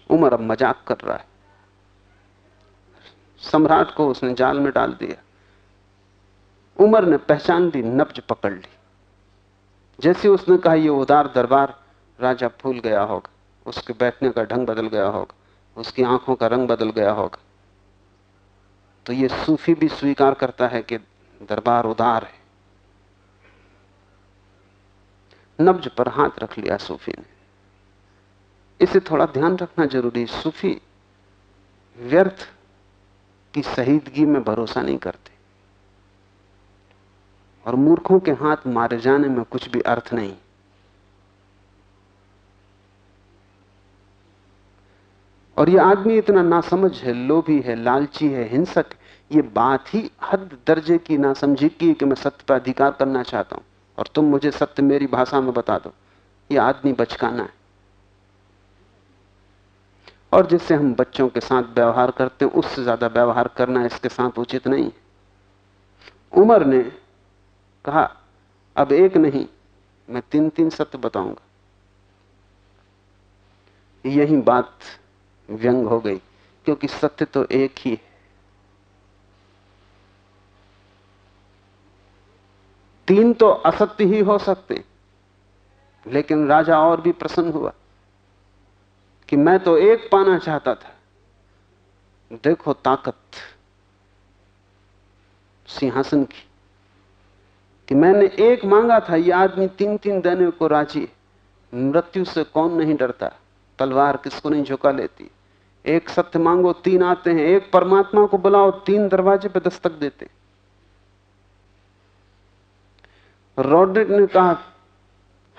उमर अब मज़ाक कर रहा है। सम्राट को उसने जाल में डाल दिया। उमर ने पहचान ली नब्ज पकड़ ली। जैसे उसने कहा यह उदार दरबार राजा भूल गया होगा। उसके बैठने का ढंग बदल गया होगा। उसकी आँखों का रंग बदल गया होगा। तो ये सूफी भी स्वीकार करता है कि दरबार उदार है। नब्ज पर हाथ रख लिया सूफी ने। इसे थोड़ा ध्यान रखना ज़रूरी सूफी व्यर्थ की शहीदगी में भरोसा नहीं करते। और मूर्खों के हाथ मारे जाने में कुछ भी अर्थ नहीं। और ये आदमी इतना नासमझ है, लोभी है, लालची है, हिंसक ये बात ही हद दर्जे की नासमझी की कि मैं सत्य पर अधिकार करना चाहता हूँ। और तुम मुझे सत्य मेरी भाषा में बता दो। ये आदमी बचकाना है। और जिससे हम बच्चों के साथ व्यवहार करते हैं, उससे ज़्यादा व्यवहार करना इसके साथ उचित नहीं है। उमर ने कहा, अब एक नहीं, मैं तीन तीन सत्य बताऊँगा। यही बात व्यंग हो गई, क्योंकि सत्य तो एक ही है। तीन तो असत्य ही हो सकते, लेकिन राजा और भी प्रसन्न हुआ कि मैं तो एक पाना चाहता था। देखो ताकत, सिंहासन की, कि मैंने एक मांगा था यह आदमी तीन तीन देने को राज़ी मृत्यु से कौन नहीं डरता? तलवार किसको नहीं झुका लेती? एक सत्य मांगो, तीन आते हैं। एक परमात्मा को बुलाओ, तीन दरवाजे पर दस्तक देते। रॉड्रिक ने कहा,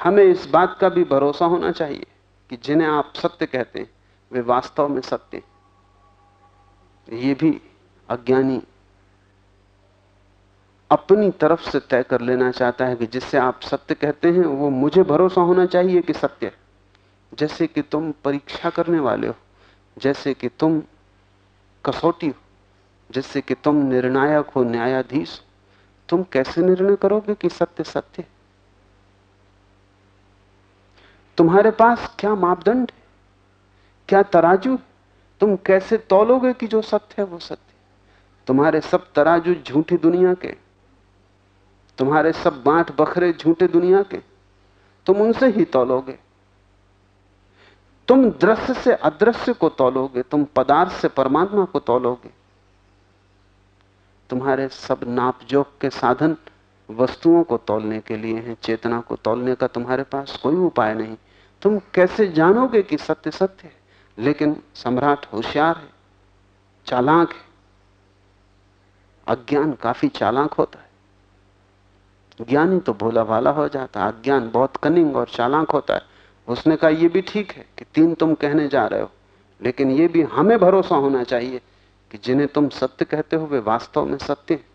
हमें इस बात का भी भरोसा होना चाहिए कि जिन्हें आप सत्य कहते हैं, वे वास्तव में सत्य ये भी अज्ञानी अपनी तरफ़ से तय कर लेना चाहता है कि जिससे आप सत्य कहते हैं, वो मुझे भरोसा होना चाहिए कि सत्य जैसे कि तुम परीक्षा करने वाले हो। जैसे कि तुम कसौटी हो, जैसे कि तुम निर्णायक हो, न्यायाधीश तुम कैसे निर्णय करोगे कि सत्य सत्य तुम्हारे पास क्या मापदंड है? क्या तराजू तुम कैसे तोलोगे कि जो सत्य है वो सत्य तुम्हारे सब तराजू झूठी दुनिया के तुम्हारे सब बांट बखरे झूठे दुनिया के तुम उनसे ही तोलोगे। तुम दृश्य से अदृश्य को तोलोगे, तुम पदार्थ से परमात्मा को तोलोगे। तुम्हारे सब नाप जोक के साधन वस्तुओं को तोलने के लिए हैं, चेतना को तोलने का तुम्हारे पास कोई उपाय नहीं। तुम कैसे जानोगे कि सत्य सत्य है? लेकिन सम्राट होशियार है, चालाक है। अज्ञान काफ़ी चालाक होता है। ज्ञानी तो भोला भाला हो जाता है, अज्ञान बहुत कनिंग और चालाक होता है। उसने कहा यह भी ठीक है कि तीन तुम कहने जा रहे हो, लेकिन यह भी हमें भरोसा होना चाहिए कि जिन्हें तुम सत्य कहते हो, वे वास्तव में सत्य हैं।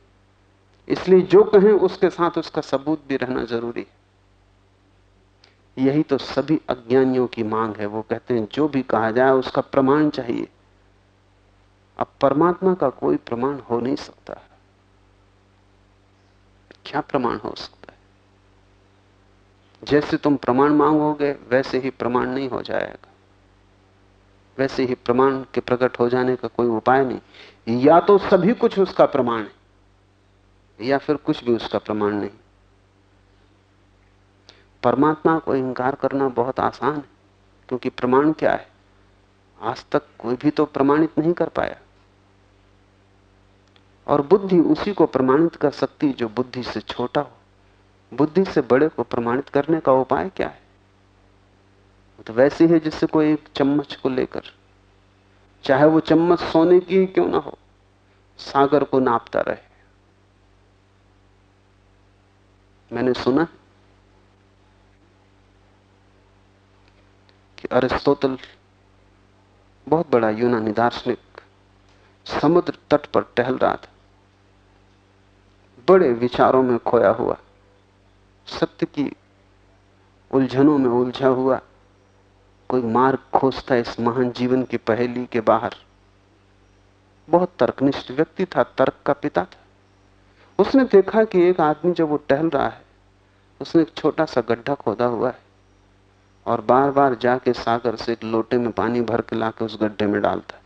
इसलिए जो कहें, उसके साथ उसका सबूत भी रहना ज़रूरी है। यही तो सभी अज्ञानियों की मांग है। वो कहते हैं, जो भी कहा जाए, उसका प्रमाण चाहिए। अब परमात्मा का कोई प्रमाण हो नहीं सकता। क्या प्रमाण हो सकता जैसे तुम प्रमाण मांगोगे, वैसे ही प्रमाण नहीं हो जाएगा। वैसे ही प्रमाण के प्रकट हो जाने का कोई उपाय नहीं। या तो सभी कुछ उसका प्रमाण है, या फिर कुछ भी उसका प्रमाण नहीं। परमात्मा को इंकार करना बहुत आसान है, क्योंकि प्रमाण क्या है? आज तक कोई भी तो प्रमाणित नहीं कर पाया। और बुद्धि उसी को प्रमाणित कर सकती जो बुद्धि से छोटा हो। बुद्धि से बड़े को प्रमाणित करने का उपाय क्या है? तो वैसे है जिससे कोई एक चम्मच को लेकर, चाहे वो चम्मच सोने की ही क्यों ना हो, सागर को नापता रहे। मैंने सुना कि अरिस्तोतल बहुत बड़ा यूनानी दार्शनिक समुद्र तट पर टहल रहा था। बड़े विचारों में खोया हुआ। सत्य की उलझनों में उलझा हुआ कोई मार्ग खोजता इस महान जीवन की पहेली के बाहर। बहुत तर्कनिष्ठ व्यक्ति था, तर्क का पिता था। उसने देखा कि एक आदमी जब वो टहल रहा है, उसने एक छोटा सा गड्ढा खोदा हुआ है और बार बार जाके सागर से एक लोटे में पानी भर के लाके उस गड्ढे में डालता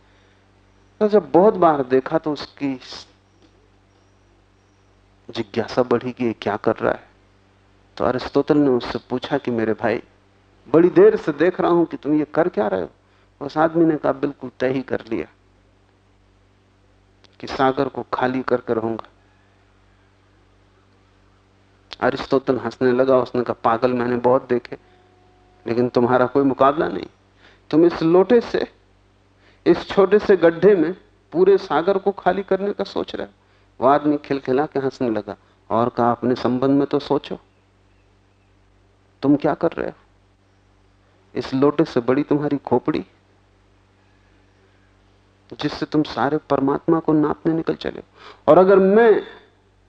तो जब बहुत बार देखा तो उसकी जिज्ञासा बढ़ी कि ये क्या कर रहा है। तो अरिस्तोतल ने उससे पूछा कि, मेरे भाई, बड़ी देर से देख रहा हूँ कि तुम ये कर क्या रहे हो? उस आदमी ने कहा, बिल्कुल तय ही कर लिया कि सागर को खाली करके रहूँगा. अरिस्तोतल हंसने लगा, उसने कहा, पागल मैंने बहुत देखे, लेकिन तुम्हारा कोई मुकाबला नहीं। तुम इस लोटे से, इस छोटे से गड्ढे में पूरे सागर को खाली करने का सोच रहे वो आदमी खिलखिला के हंसने लगा, और कहा, अपने संबंध में तो सोचो। तुम क्या कर रहे हो? इस लोटे से बड़ी तुम्हारी खोपड़ी, जिससे तुम सारे परमात्मा को नापने निकल चले और अगर मैं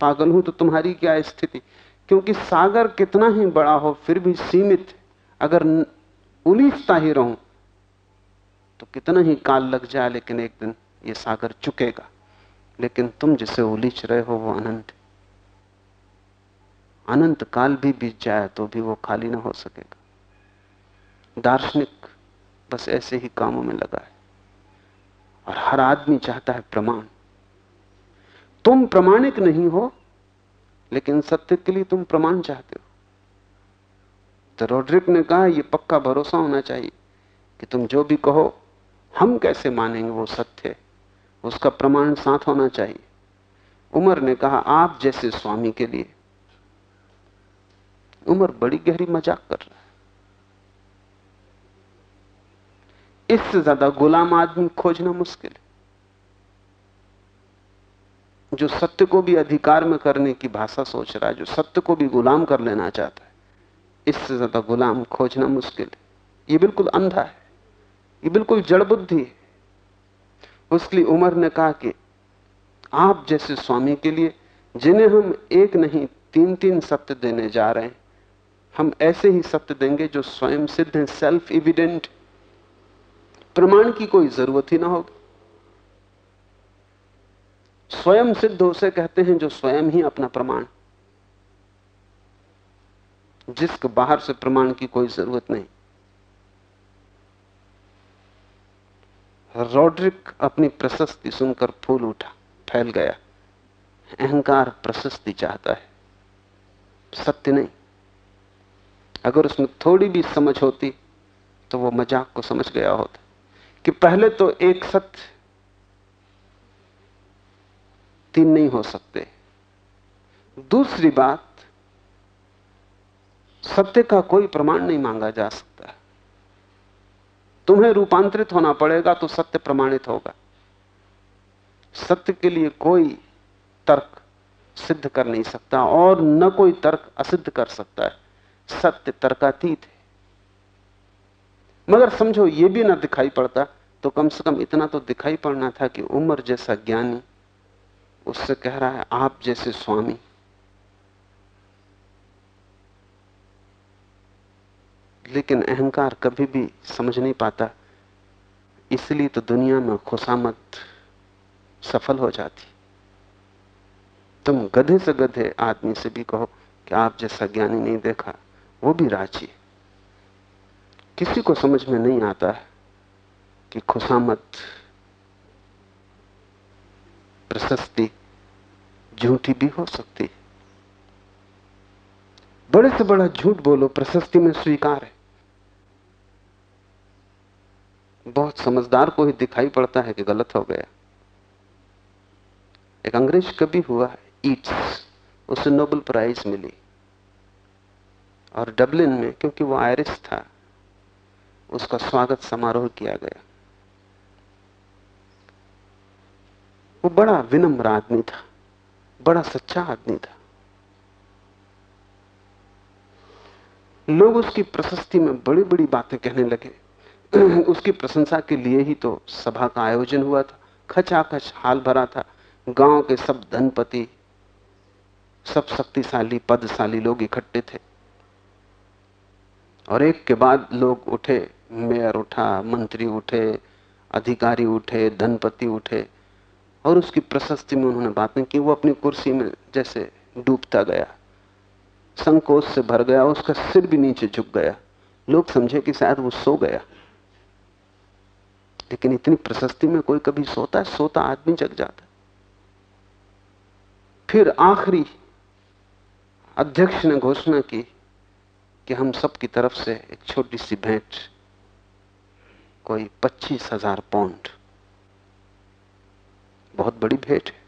पागल हूँ तो तुम्हारी क्या स्थिति? क्योंकि सागर कितना ही बड़ा हो, फिर भी सीमित अगर उलीझता ही रहूँ तो कितना ही काल लग जाए, लेकिन एक दिन ये सागर चुकेगा। लेकिन तुम जिसे उलीच रहे हो, वो अनंत अनंत काल भी बीत जाए तो भी वो खाली ना हो सकेगा। दार्शनिक बस ऐसे ही कामों में लगा है। और हर आदमी चाहता है प्रमाण। तुम प्रमाणिक नहीं हो, लेकिन सत्य के लिए तुम प्रमाण चाहते हो। तो रोड्रिक ने कहा यह पक्का भरोसा होना चाहिए कि तुम जो भी कहो, हम कैसे मानेंगे वो सत्य उसका प्रमाण साथ होना चाहिए। उमर ने कहा, आप जैसे स्वामी के लिए उमर बड़ी गहरी मज़ाक कर रहा है। इससे ज़्यादा गुलाम आदमी खोजना मुश्किल है। जो सत्य को भी अधिकार में करने की भाषा सोच रहा है, जो सत्य को भी गुलाम कर लेना चाहता है, इससे ज़्यादा गुलाम खोजना मुश्किल है। ये बिल्कुल अंधा है। ये बिल्कुल जड़ बुद्धि है। उसके लिए उमर ने कहा कि आप जैसे स्वामी के लिए, जिन्हें हम एक नहीं तीन तीन सत्य देने जा रहे हैं हम ऐसे ही सत्य देंगे जो स्वयं सिद्ध हैं सेल्फ इविडेंट प्रमाण की कोई ज़रूरत ही ना होगी। स्वयं सिद्ध उसे कहते हैं जो स्वयं ही अपना प्रमाण। जिसके बाहर से प्रमाण की कोई ज़रूरत नहीं। रॉड्रिक अपनी प्रशस्ति सुनकर फूल उठा, फैल गया। अहंकार प्रशस्ति चाहता है। सत्य नहीं। अगर उसमें थोड़ी भी समझ होती तो वो मज़ाक को समझ गया होता। कि पहले तो एक सत्य तीन नहीं हो सकते। दूसरी बात, सत्य का कोई प्रमाण नहीं मांगा जा सकता। तुम्हें रूपांतरित होना पड़ेगा तो सत्य प्रमाणित होगा। सत्य के लिए कोई तर्क सिद्ध कर नहीं सकता और न कोई तर्क असिद्ध कर सकता है। सत्य तर्कातीत है। मगर समझो, ये भी ना दिखाई पड़ता तो कम से कम इतना तो दिखाई पड़ना था कि उम्र जैसा ज्ञानी, उससे कह रहा है, आप जैसे स्वामी। लेकिन अहंकार कभी भी समझ नहीं पाता, इसलिए तो दुनिया में खुशामद सफल हो जाती। तुम गधे से गधे आदमी से भी कहो कि आप जैसा ज्ञानी नहीं देखा। वो भी राज़ी किसी को समझ में नहीं आता कि खुशामत प्रशस्ति, झूठी भी हो सकती है। बड़े से बड़ा झूठ बोलो, प्रशस्ति में स्वीकार है। बहुत समझदार को ही दिखाई पड़ता है कि गलत हो गया। एक अंग्रेज़ कभी हुआ, ईट्स, उसे नोबेल प्राइज मिली। और डबलिन में, क्योंकि वो आयरिश था, उसका स्वागत समारोह किया गया। वो बड़ा विनम्र आदमी था, बड़ा सच्चा आदमी था। लोग उसकी प्रशस्ति में बड़ी बड़ी बातें कहने लगे। उसकी प्रशंसा के लिए ही तो सभा का आयोजन हुआ था। खचाखच हाल भरा था। गाँव के सब धनपति, सब शक्तिशाली, पदशाली लोग इकट्ठे थे। और एक के बाद लोग उठे, मेयर उठा, मंत्री उठे, अधिकारी उठे, धनपति उठे, और उसकी प्रशस्ति में उन्होंने बातें की। वो अपनी कुर्सी में जैसे डूबता गया, संकोच से भर गया, उसका सिर भी नीचे झुक गया। लोग समझे कि शायद वो सो गया। लेकिन इतनी प्रशस्ति में कोई कभी सोता है? सोता आदमी जग जाता फिर आखिरी अध्यक्ष ने घोषणा की कि हम सब की तरफ़ से एक छोटी सी भेंट, कोई पच्चीस हज़ार पाउंड बहुत बड़ी भेंट है।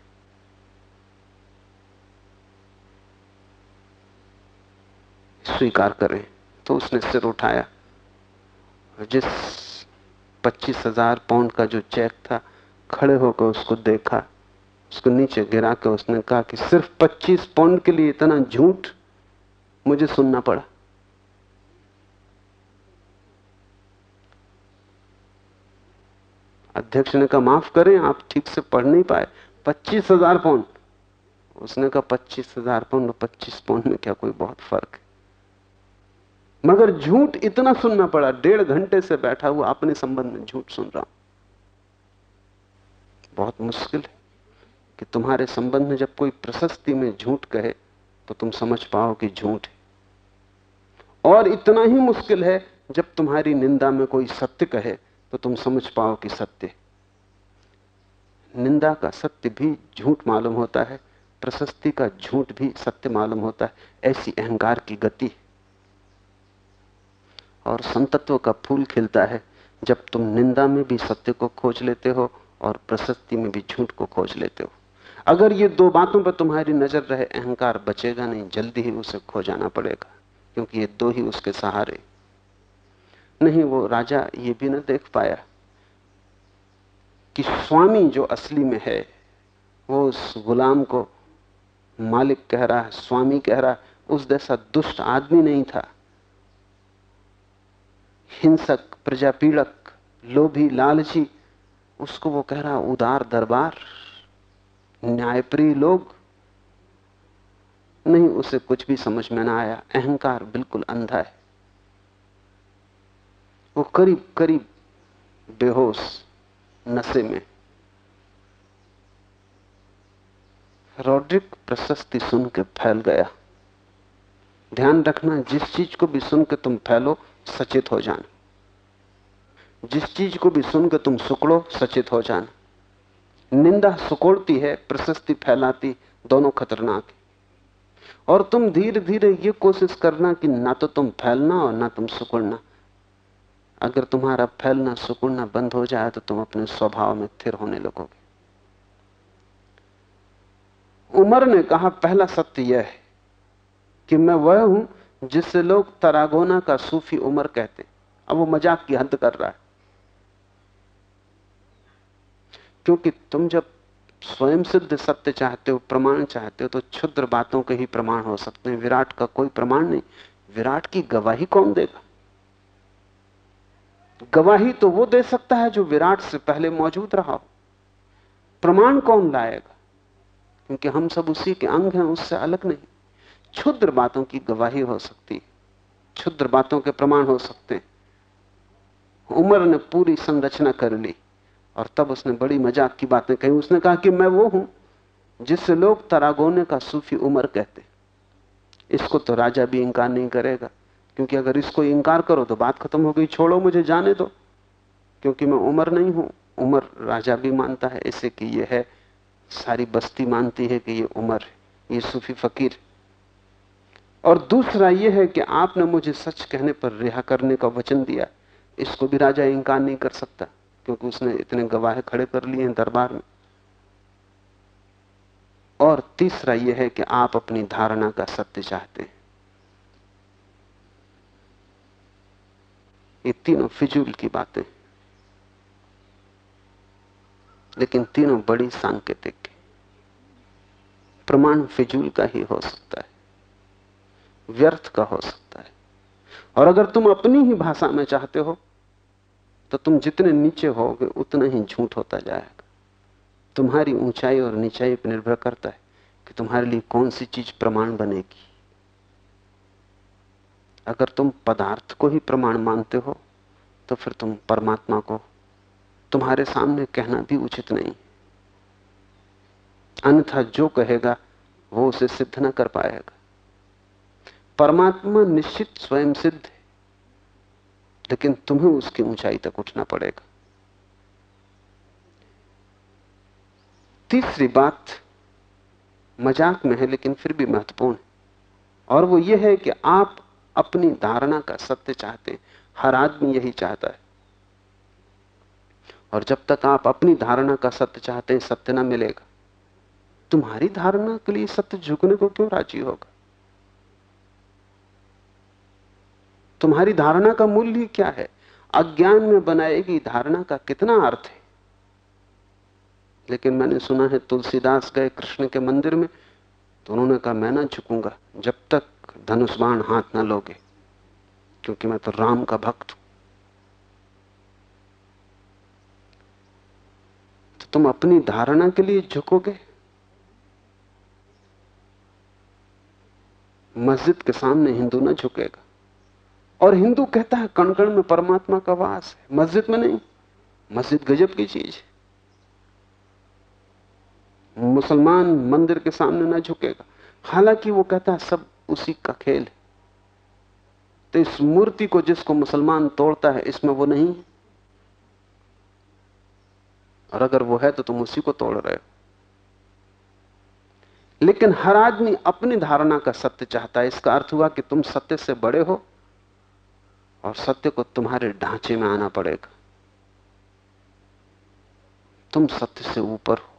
स्वीकार करें तो उसने सिर उठाया। जिस पच्चीस हज़ार पाउंड का जो चेक था, खड़े होकर उसको देखा, उसको नीचे गिरा के उसने कहा कि सिर्फ़ पच्चीस पाउंड के लिए इतना झूठ मुझे सुनना पड़ा। अध्यक्ष ने कहा, माफ़ करें, आप ठीक से पढ़ नहीं पाए। पच्चीस हज़ार पाउंड उसने कहा, पच्चीस हज़ार पाउंड और पच्चीस पाउंड में क्या कोई बहुत फ़र्क है? मगर झूठ इतना सुनना पड़ा, डेढ़ घंटे से बैठा हुआ, अपने संबंध में झूठ सुन रहा हूँ। बहुत मुश्किल है कि तुम्हारे संबंध में जब कोई प्रशस्ति में झूठ कहे तो तुम समझ पाओ कि झूठ है। और इतना ही मुश्किल है जब तुम्हारी निंदा में कोई सत्य कहे तो तुम समझ पाओ कि सत्य निंदा का सत्य भी झूठ मालूम होता है, प्रशस्ति का झूठ भी सत्य मालूम होता है, ऐसी अहंकार की गति और संतत्व का फूल खिलता है, जब तुम निंदा में भी सत्य को खोज लेते हो और प्रशस्ति में भी झूठ को खोज लेते हो। अगर ये दो बातों पर तुम्हारी नज़र रहे, अहंकार बचेगा नहीं, जल्दी ही उसे खो जाना पड़ेगा, क्योंकि ये दो ही उसके सहारे नहीं, वो राजा ये भी ना देख पाया कि स्वामी जो असली में है, वो उस गुलाम को मालिक कह रहा है, स्वामी कह रहा है, उस जैसा दुष्ट आदमी नहीं था। हिंसक, प्रजापीड़क, लोभी, लालची, उसको वो कह रहा उदार दरबार, न्यायप्रिय लोग। नहीं, उसे कुछ भी समझ में ना आया, अहंकार बिल्कुल अंधा है। वो करीब करीब बेहोश नशे में। रॉड्रिक प्रशस्ति सुन के फैल गया। ध्यान रखना, जिस चीज़ को भी सुन के तुम फैलो, सचेत हो जाना। जिस चीज़ को भी सुन के तुम सुकड़ो, सचेत हो जाना। निंदा सुकोड़ती है, प्रशस्ति फैलाती दोनों खतरनाक। और तुम धीरे धीरे ये कोशिश करना कि ना तो तुम फैलना और ना तुम सुकुड़ना। अगर तुम्हारा फैलना, सुकुड़ना बंद हो जाए तो तुम अपने स्वभाव में थिर होने लगोगे। उमर ने कहा, पहला सत्य यह है कि मैं वह हूँ जिससे लोग तरागोना का सूफी उमर कहते हैं। अब वो मज़ाक की हद कर रहा है। क्योंकि तुम जब स्वयं सिद्ध सत्य चाहते हो, प्रमाण चाहते हो तो क्षुद्र बातों के ही प्रमाण हो सकते हैं। विराट का कोई प्रमाण नहीं। विराट की गवाही कौन देगा? गवाही तो वो दे सकता है जो विराट से पहले मौजूद रहा। हो प्रमाण कौन लाएगा? क्योंकि हम सब उसी के अंग हैं, उससे अलग नहीं। क्षुद्र बातों की गवाही हो सकती है। क्षुद्र बातों के प्रमाण हो सकते हैं। उमर ने पूरी संरचना कर ली और तब उसने बड़ी मज़ाक की बातें कही। उसने कहा कि मैं वो हूँ जिससे लोग तरागोने का सूफी उमर कहते इसको तो राजा भी इंकार नहीं करेगा। क्योंकि अगर इसको इंकार करो तो बात खत्म हो गई, छोड़ो मुझे, जाने दो। क्योंकि मैं उमर नहीं हूँ, उमर राजा भी मानता है इसे कि यह है, सारी बस्ती मानती है कि ये उमर है, ये सूफी फकीर। और दूसरा यह है कि आपने मुझे सच कहने पर रिहा करने का वचन दिया, इसको भी राजा इंकार नहीं कर सकता, क्योंकि उसने इतने गवाह खड़े कर लिए हैं दरबार में। और तीसरा यह है कि आप अपनी धारणा का सत्य चाहते हैं। ये तीनों फिजूल की बातें लेकिन तीनों बड़ी सांकेतिक प्रमाण फिजूल का ही हो सकता है। व्यर्थ का हो सकता है। और अगर तुम अपनी ही भाषा में चाहते हो तो तुम जितने नीचे होगे, उतना ही झूठ होता जाएगा। तुम्हारी ऊंचाई और नीचाई पर निर्भर करता है कि तुम्हारे लिए कौन सी चीज़ प्रमाण बनेगी। अगर तुम पदार्थ को ही प्रमाण मानते हो तो फिर तुम परमात्मा को तुम्हारे सामने कहना भी उचित नहीं। अन्यथा जो कहेगा, वो उसे सिद्ध न कर पाएगा। परमात्मा निश्चित स्वयं सिद्ध है, लेकिन तुम्हें उसकी ऊंचाई तक उठना पड़ेगा। तीसरी बात मज़ाक में है, लेकिन फिर भी महत्वपूर्ण है, और वो ये है कि आप अपनी धारणा का सत्य चाहते हैं। हर आदमी यही चाहता है। और जब तक आप अपनी धारणा का सत्य चाहते हैं, सत्य ना मिलेगा। तुम्हारी धारणा के लिए सत्य झुकने को क्यों राज़ी होगा? तुम्हारी धारणा का मूल्य क्या है? अज्ञान में बनाएगी धारणा का कितना अर्थ है? लेकिन मैंने सुना है तुलसीदास गए कृष्ण के मंदिर में तो उन्होंने कहा, मैं ना झुकूँगा जब तक धनुष बाण हाथ ना लोगे, क्योंकि मैं तो राम का भक्त हूँ। तो तुम अपनी धारणा के लिए झुकोगे? मस्जिद के सामने हिंदू ना झुकेगा। और हिंदू कहता है, कणकण में परमात्मा का वास है। मस्जिद में नहीं, मस्जिद गजब की चीज़ है। मुसलमान मंदिर के सामने ना झुकेगा। हालाँकि वो कहता है, सब उसी का खेल है। तो इस मूर्ति को जिसको मुसलमान तोड़ता है, इसमें वो नहीं है। और अगर वो है तो तुम उसी को तोड़ रहे हो। लेकिन हर आदमी अपनी धारणा का सत्य चाहता है। इसका अर्थ हुआ कि तुम सत्य से बड़े हो, और सत्य को तुम्हारे ढांचे में आना पड़ेगा। तुम सत्य से ऊपर हो।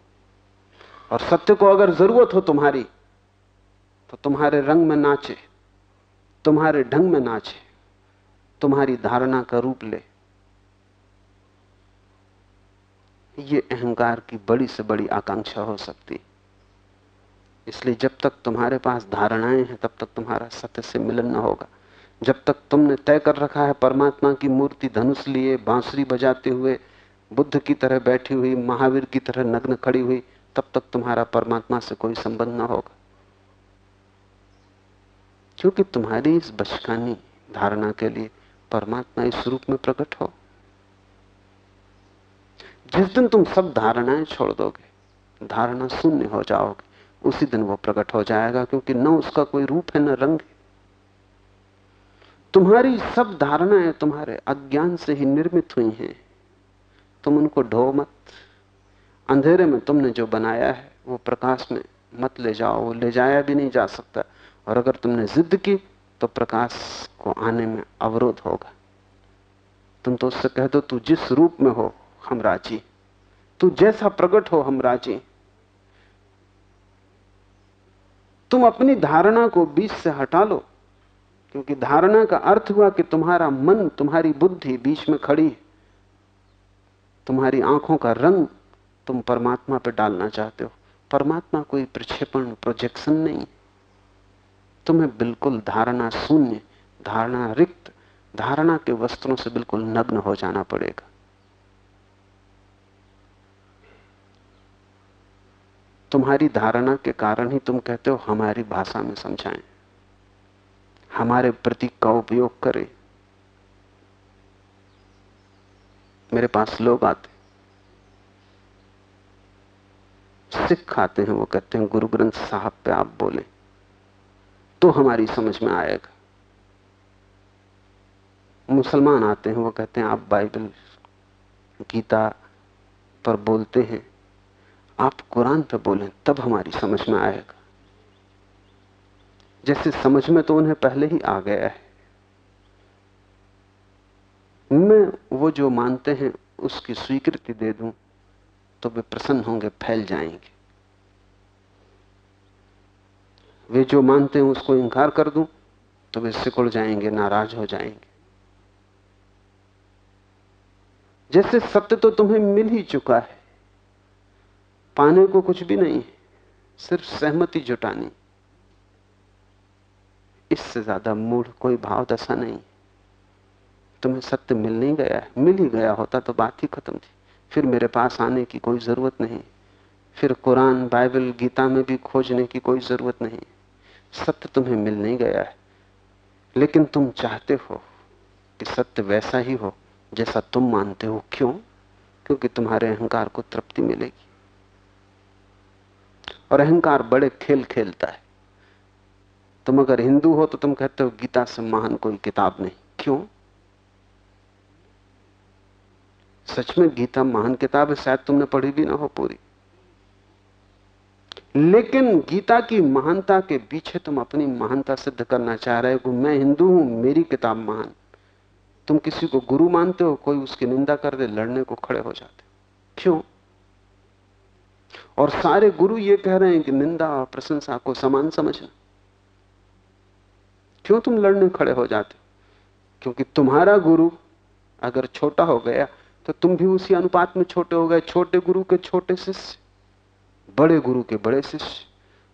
और सत्य को अगर ज़रूरत हो तुम्हारी तो तुम्हारे रंग में नाचे, तुम्हारे ढंग में नाचे, तुम्हारी धारणा का रूप ले। ये अहंकार की बड़ी से बड़ी आकांक्षा हो सकती। इसलिए जब तक तुम्हारे पास धारणाएँ हैं, तब तक तुम्हारा सत्य से मिलन न होगा। जब तक तुमने तय कर रखा है, परमात्मा की मूर्ति धनुष लिए, बांसुरी बजाते हुए, बुद्ध की तरह बैठी हुई, महावीर की तरह नग्न खड़ी हुई तब तक तुम्हारा परमात्मा से कोई संबंध ना होगा। क्योंकि तुम्हारी इस बचकानी धारणा के लिए परमात्मा इस रूप में प्रकट हो। जिस दिन तुम सब धारणाएँ छोड़ दोगे, धारणा शून्य हो जाओगे, उसी दिन वो प्रकट हो जाएगा, क्योंकि न उसका कोई रूप है, न रंग है। तुम्हारी सब धारणाएँ तुम्हारे अज्ञान से ही निर्मित हुई हैं। तुम उनको ढो मत। अंधेरे में तुमने जो बनाया है, वो प्रकाश में मत ले जाओ, वो ले जाया भी नहीं जा सकता। और अगर तुमने जिद की तो प्रकाश को आने में अवरोध होगा। तुम तो उससे कह दो, तू जिस रूप में हो, हम राज़ी। तू जैसा प्रकट हो, हम राज़ी। तुम अपनी धारणा को बीच से हटा लो, क्योंकि धारणा का अर्थ हुआ कि तुम्हारा मन, तुम्हारी बुद्धि बीच में खड़ी तुम्हारी आँखों का रंग तुम परमात्मा पर डालना चाहते हो। परमात्मा कोई प्रक्षेपण प्रोजेक्शन नहीं। तुम्हें बिल्कुल धारणा शून्य, धारणा रिक्त, धारणा के वस्त्रों से बिल्कुल नग्न हो जाना पड़ेगा। तुम्हारी धारणा के कारण ही तुम कहते हो, हमारी भाषा में समझाएँ। हमारे प्रतीक का उपयोग करें। मेरे पास लोग आते सिख आते हैं, वो कहते हैं, गुरु ग्रंथ साहब पे आप बोले तो हमारी समझ में आएगा। मुसलमान आते हैं, वो कहते हैं, आप बाइबल, गीता पर बोलते हैं, आप कुरान पे बोलें, तब हमारी समझ में आएगा। जैसे समझ में तो उन्हें पहले ही आ गया है। मैं वो जो मानते हैं, उसकी स्वीकृति दे दूँ तो वे प्रसन्न होंगे, फैल जाएँगे। वे जो मानते हैं उसको इंकार कर दूँ तो वे सिकुड़ जाएँगे, नाराज़ हो जाएँगे। जैसे सत्य तो तुम्हें मिल ही चुका है, पाने को कुछ भी नहीं सिर्फ़ सहमति जुटानी। इससे ज़्यादा मूढ़ कोई भाव दशा नहीं। तुम्हें सत्य मिल नहीं गया है, मिल ही गया होता तो बात ही खत्म थी। फिर मेरे पास आने की कोई ज़रूरत नहीं। फिर कुरान, बाइबल, गीता में भी खोजने की कोई ज़रूरत नहीं। सत्य तुम्हें मिल नहीं गया है। लेकिन तुम चाहते हो कि सत्य वैसा ही हो, जैसा तुम मानते हो। क्यों? क्योंकि तुम्हारे अहंकार को तृप्ति मिलेगी। और अहंकार बड़े खेल खेलता है। तुम अगर हिंदू हो तो तुम कहते हो, गीता से महान कोई किताब नहीं। क्यों? सच में गीता महान किताब है, शायद तुमने पढ़ी भी ना हो पूरी। लेकिन गीता की महानता के पीछे तुम अपनी महानता सिद्ध करना चाह रहे हो मैं हिंदू हूँ, मेरी किताब महान। तुम किसी को गुरु मानते हो, कोई उसकी निंदा कर दे, लड़ने को खड़े हो जाते क्यों? और सारे गुरु ये कह रहे हैं कि निंदा और प्रशंसा को समान समझना। क्यों तुम लड़ने खड़े हो जाते क्योंकि तुम्हारा गुरु अगर छोटा हो गया तो तुम भी उसी अनुपात में छोटे हो गए, छोटे गुरु के छोटे शिष्य, बड़े गुरु के बड़े शिष्य।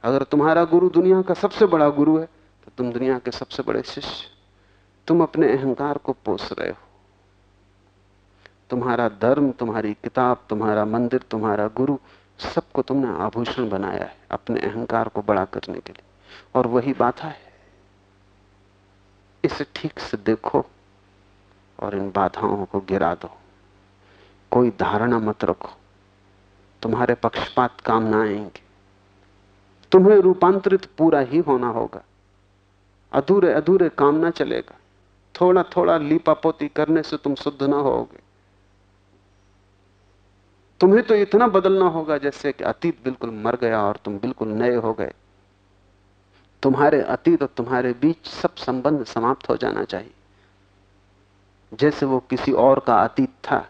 अगर तुम्हारा गुरु दुनिया का सबसे बड़ा गुरु है तो तुम दुनिया के सबसे बड़े शिष्य। तुम अपने अहंकार को पोस रहे हो। तुम्हारा धर्म, तुम्हारी किताब, तुम्हारा मंदिर, तुम्हारा गुरु, सबको तुमने आभूषण बनाया है अपने अहंकार को बड़ा करने के लिए। और वही बाधा है। इसे ठीक से देखो और इन बाधाओं को गिरा दो। कोई धारणा मत रखो। तुम्हारे पक्षपात काम ना आएँगे। तुम्हें रूपांतरित पूरा ही होना होगा। अधूरे अधूरे काम ना चलेगा। थोड़ा थोड़ा लीपापोती करने से तुम शुद्ध ना होगे। तुम्हें तो इतना बदलना होगा जैसे कि अतीत बिल्कुल मर गया और तुम बिल्कुल नए हो गए। तुम्हारे अतीत और तुम्हारे बीच सब संबंध समाप्त हो जाना चाहिए। जैसे वो किसी और का अतीत था।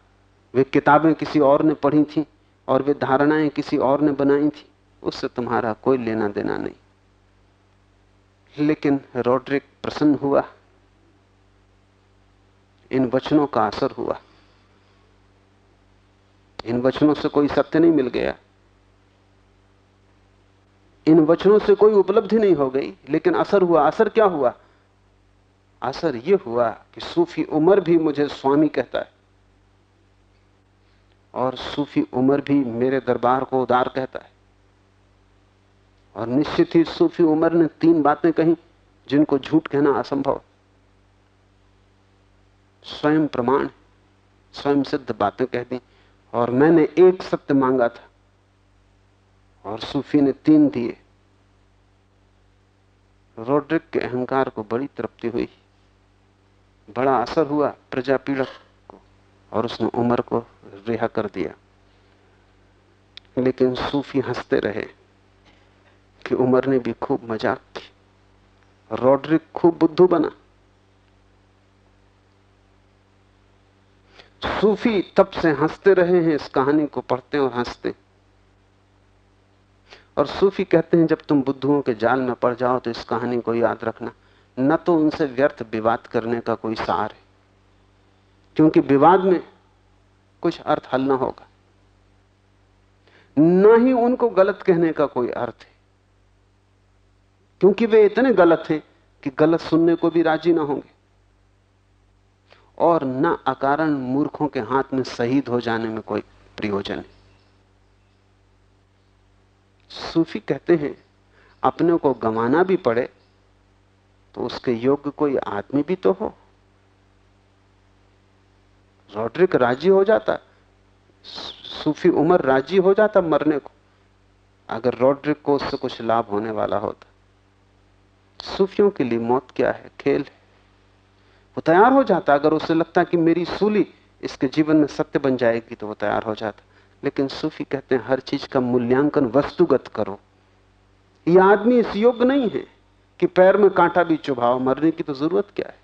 वे किताबें किसी और ने पढ़ी थी और वे धारणाएँ किसी और ने बनाई थी, उससे तुम्हारा कोई लेना देना नहीं। लेकिन रोड्रिक प्रसन्न हुआ। इन वचनों का असर हुआ। इन वचनों से कोई सत्य नहीं मिल गया। इन वचनों से कोई उपलब्धि नहीं हो गई, लेकिन असर हुआ। असर क्या हुआ? असर यह हुआ कि सूफी उमर भी मुझे स्वामी कहता है। और सूफी उमर भी मेरे दरबार को उदार कहता है। और निश्चित ही सूफी उमर ने तीन बातें कही जिनको झूठ कहना असंभव स्वयं प्रमाण, स्वयं सिद्ध बातें कह दी और मैंने एक सत्य मांगा था और सूफी ने तीन दिए। रोड्रिक के अहंकार को बड़ी तृप्ति हुई। बड़ा असर हुआ प्रजा पीड़क को और उसने उमर को रिहा कर दिया। लेकिन सूफी हँसते रहे कि उमर ने भी खूब मज़ाक की। रॉड्रिक खूब बुद्धू बना। सूफी तब से हँसते रहे हैं, इस कहानी को पढ़ते और हँसते। और सूफी कहते हैं, जब तुम बुद्धुओं के जाल में पड़ जाओ तो इस कहानी को याद रखना। न तो उनसे व्यर्थ विवाद करने का कोई सार है। क्योंकि विवाद में कुछ अर्थ हल ना होगा। न ही उनको गलत कहने का कोई अर्थ है। क्योंकि वे इतने गलत हैं कि गलत सुनने को भी राज़ी ना होंगे। और न अकारण मूर्खों के हाथ में शहीद हो जाने में कोई प्रयोजन है। सूफी कहते हैं, अपने को गंवाना भी पड़े तो उसके योग्य कोई आदमी भी तो हो। रोड्रिक राज़ी हो जाता। सूफी उमर राज़ी हो जाता मरने को। अगर रोड्रिक को उससे कुछ लाभ होने वाला होता। सूफियों के लिए मौत क्या है? खेल है। वो तैयार हो जाता। अगर उसे लगता कि मेरी सूली इसके जीवन में सत्य बन जाएगी तो वो तैयार हो जाता। लेकिन सूफी कहते हैं, हर चीज़ का मूल्यांकन वस्तुगत करो। यह आदमी इस योग्य नहीं है कि पैर में कांटा भी चुभाओ। मरने की तो ज़रूरत क्या है?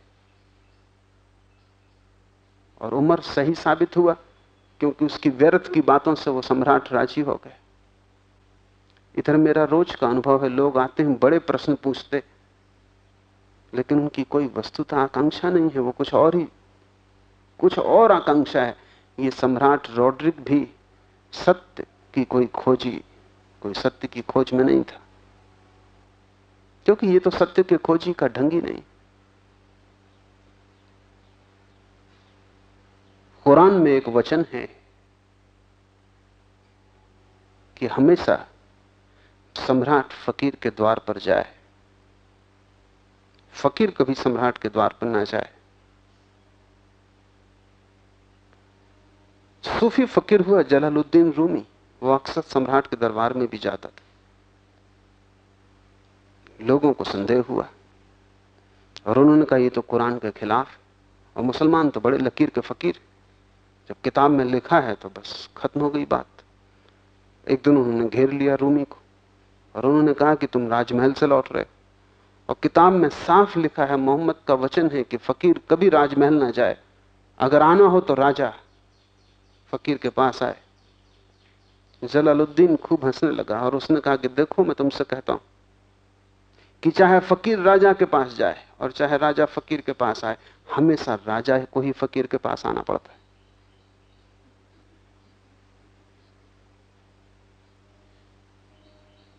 और उमर सही साबित हुआ क्योंकि उसकी व्यर्थ की बातों से वो सम्राट राज़ी हो गए। इधर मेरा रोज का अनुभव है, लोग आते हैं, बड़े प्रश्न पूछते, लेकिन उनकी कोई वस्तुता आकांक्षा नहीं है, वो कुछ और ही, कुछ और आकांक्षा है। ये सम्राट रोड्रिक भी सत्य की कोई खोजी, कोई सत्य की खोज में नहीं था, क्योंकि ये तो सत्य के खोजी का ढंग ही नहीं। कुरान में एक वचन है कि हमेशा सम्राट फकीर के द्वार पर जाए। फकीर कभी सम्राट के द्वार पर ना जाए। सूफी फकीर हुआ जलालुद्दीन रूमी। वो अक्सर सम्राट के दरबार में भी जाता था। लोगों को संदेह हुआ और उन्होंने कहा, ये तो कुरान के खिलाफ और मुसलमान तो बड़े लकीर के फकीर जब किताब में लिखा है तो बस खत्म हो गई बात। एक दिन उन्होंने घेर लिया रूमी को और उन्होंने कहा कि तुम राजमहल से लौट रहे और किताब में साफ़ लिखा है, मोहम्मद का वचन है कि फकीर कभी राजमहल ना जाए। अगर आना हो तो राजा फकीर के पास आए। जलालुद्दीन खूब हंसने लगा और उसने कहा कि देखो, मैं तुमसे कहता हूँ कि चाहे फकीर राजा के पास जाए और चाहे राजा फकीर के पास आए, हमेशा राजा को ही फकीर के पास आना पड़ता है।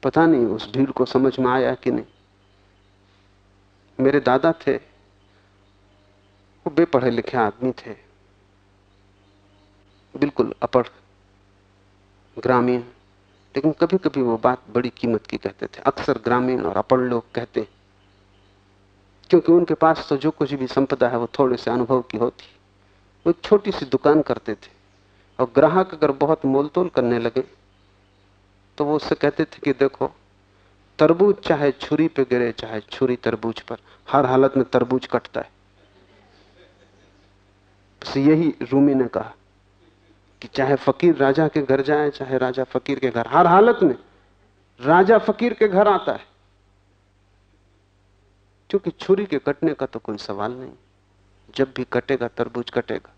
पता नहीं उस भीड़ को समझ में आया कि नहीं। मेरे दादा थे, वो बेपढ़े लिखे आदमी थे। बिल्कुल अपढ़ ग्रामीण, लेकिन कभी कभी वो बात बड़ी कीमत की कहते थे। अक्सर ग्रामीण और अपढ़ लोग कहते, क्योंकि उनके पास तो जो कुछ भी संपदा है वो थोड़े से अनुभव की होती। वो एक छोटी सी दुकान करते थे, और ग्राहक अगर बहुत मोलतोल करने लगे तो वो उससे कहते थे कि देखो, तरबूज चाहे छुरी पे गिरे, चाहे छुरी तरबूज पर, हर हालत में तरबूज कटता है। बस यही रूमी ने कहा कि चाहे फकीर राजा के घर जाए, चाहे राजा फकीर के घर, हर हालत में राजा फकीर के घर आता है। क्योंकि छुरी के कटने का तो कोई सवाल नहीं। जब भी कटेगा, तरबूज कटेगा।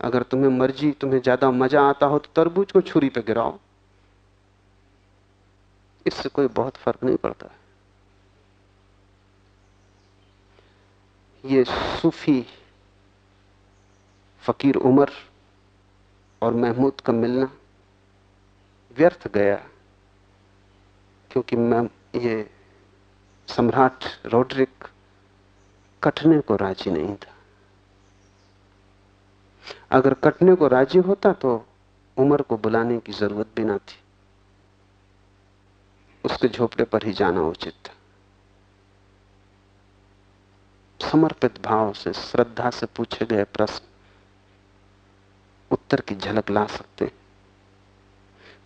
अगर तुम्हें मर्ज़ी, तुम्हें ज़्यादा मज़ा आता हो तो तरबूज को छुरी पे गिराओ। इससे कोई बहुत फ़र्क नहीं पड़ता। ये सूफी फकीर उमर और महमूद का मिलना व्यर्थ गया, क्योंकि मैं ये सम्राट रोड्रिक कटने को राज़ी नहीं था। अगर कटने को राज़ी होता तो उमर को बुलाने की ज़रूरत भी ना थी। उसके झोपड़े पर ही जाना उचित। समर्पित भाव से, श्रद्धा से पूछे गए प्रश्न उत्तर की झलक ला सकते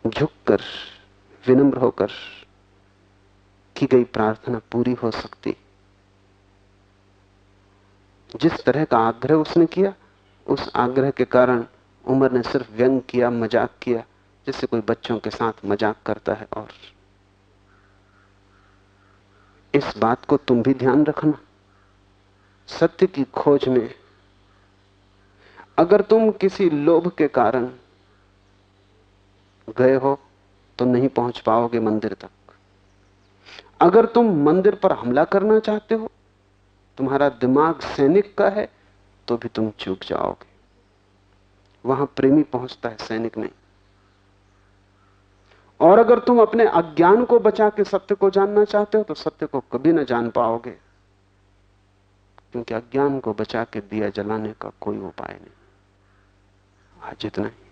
झुककर विनम्र होकर की गई प्रार्थना पूरी हो सकती जिस तरह का आग्रह उसने किया, उस आग्रह के कारण उमर ने सिर्फ़ व्यंग किया, मज़ाक किया जैसे कोई बच्चों के साथ मज़ाक करता है और इस बात को तुम भी ध्यान रखना। सत्य की खोज में अगर तुम किसी लोभ के कारण गए हो तो नहीं पहुँच पाओगे मंदिर तक। अगर तुम मंदिर पर हमला करना चाहते हो, तुम्हारा दिमाग सैनिक का है तो भी तुम चूक जाओगे। वहाँ प्रेमी पहुँचता है, सैनिक नहीं। और अगर तुम अपने अज्ञान को बचा के सत्य को जानना चाहते हो तो सत्य को कभी ना जान पाओगे। क्योंकि अज्ञान को बचा के दिया जलाने का कोई उपाय नहीं। आज इतना ही।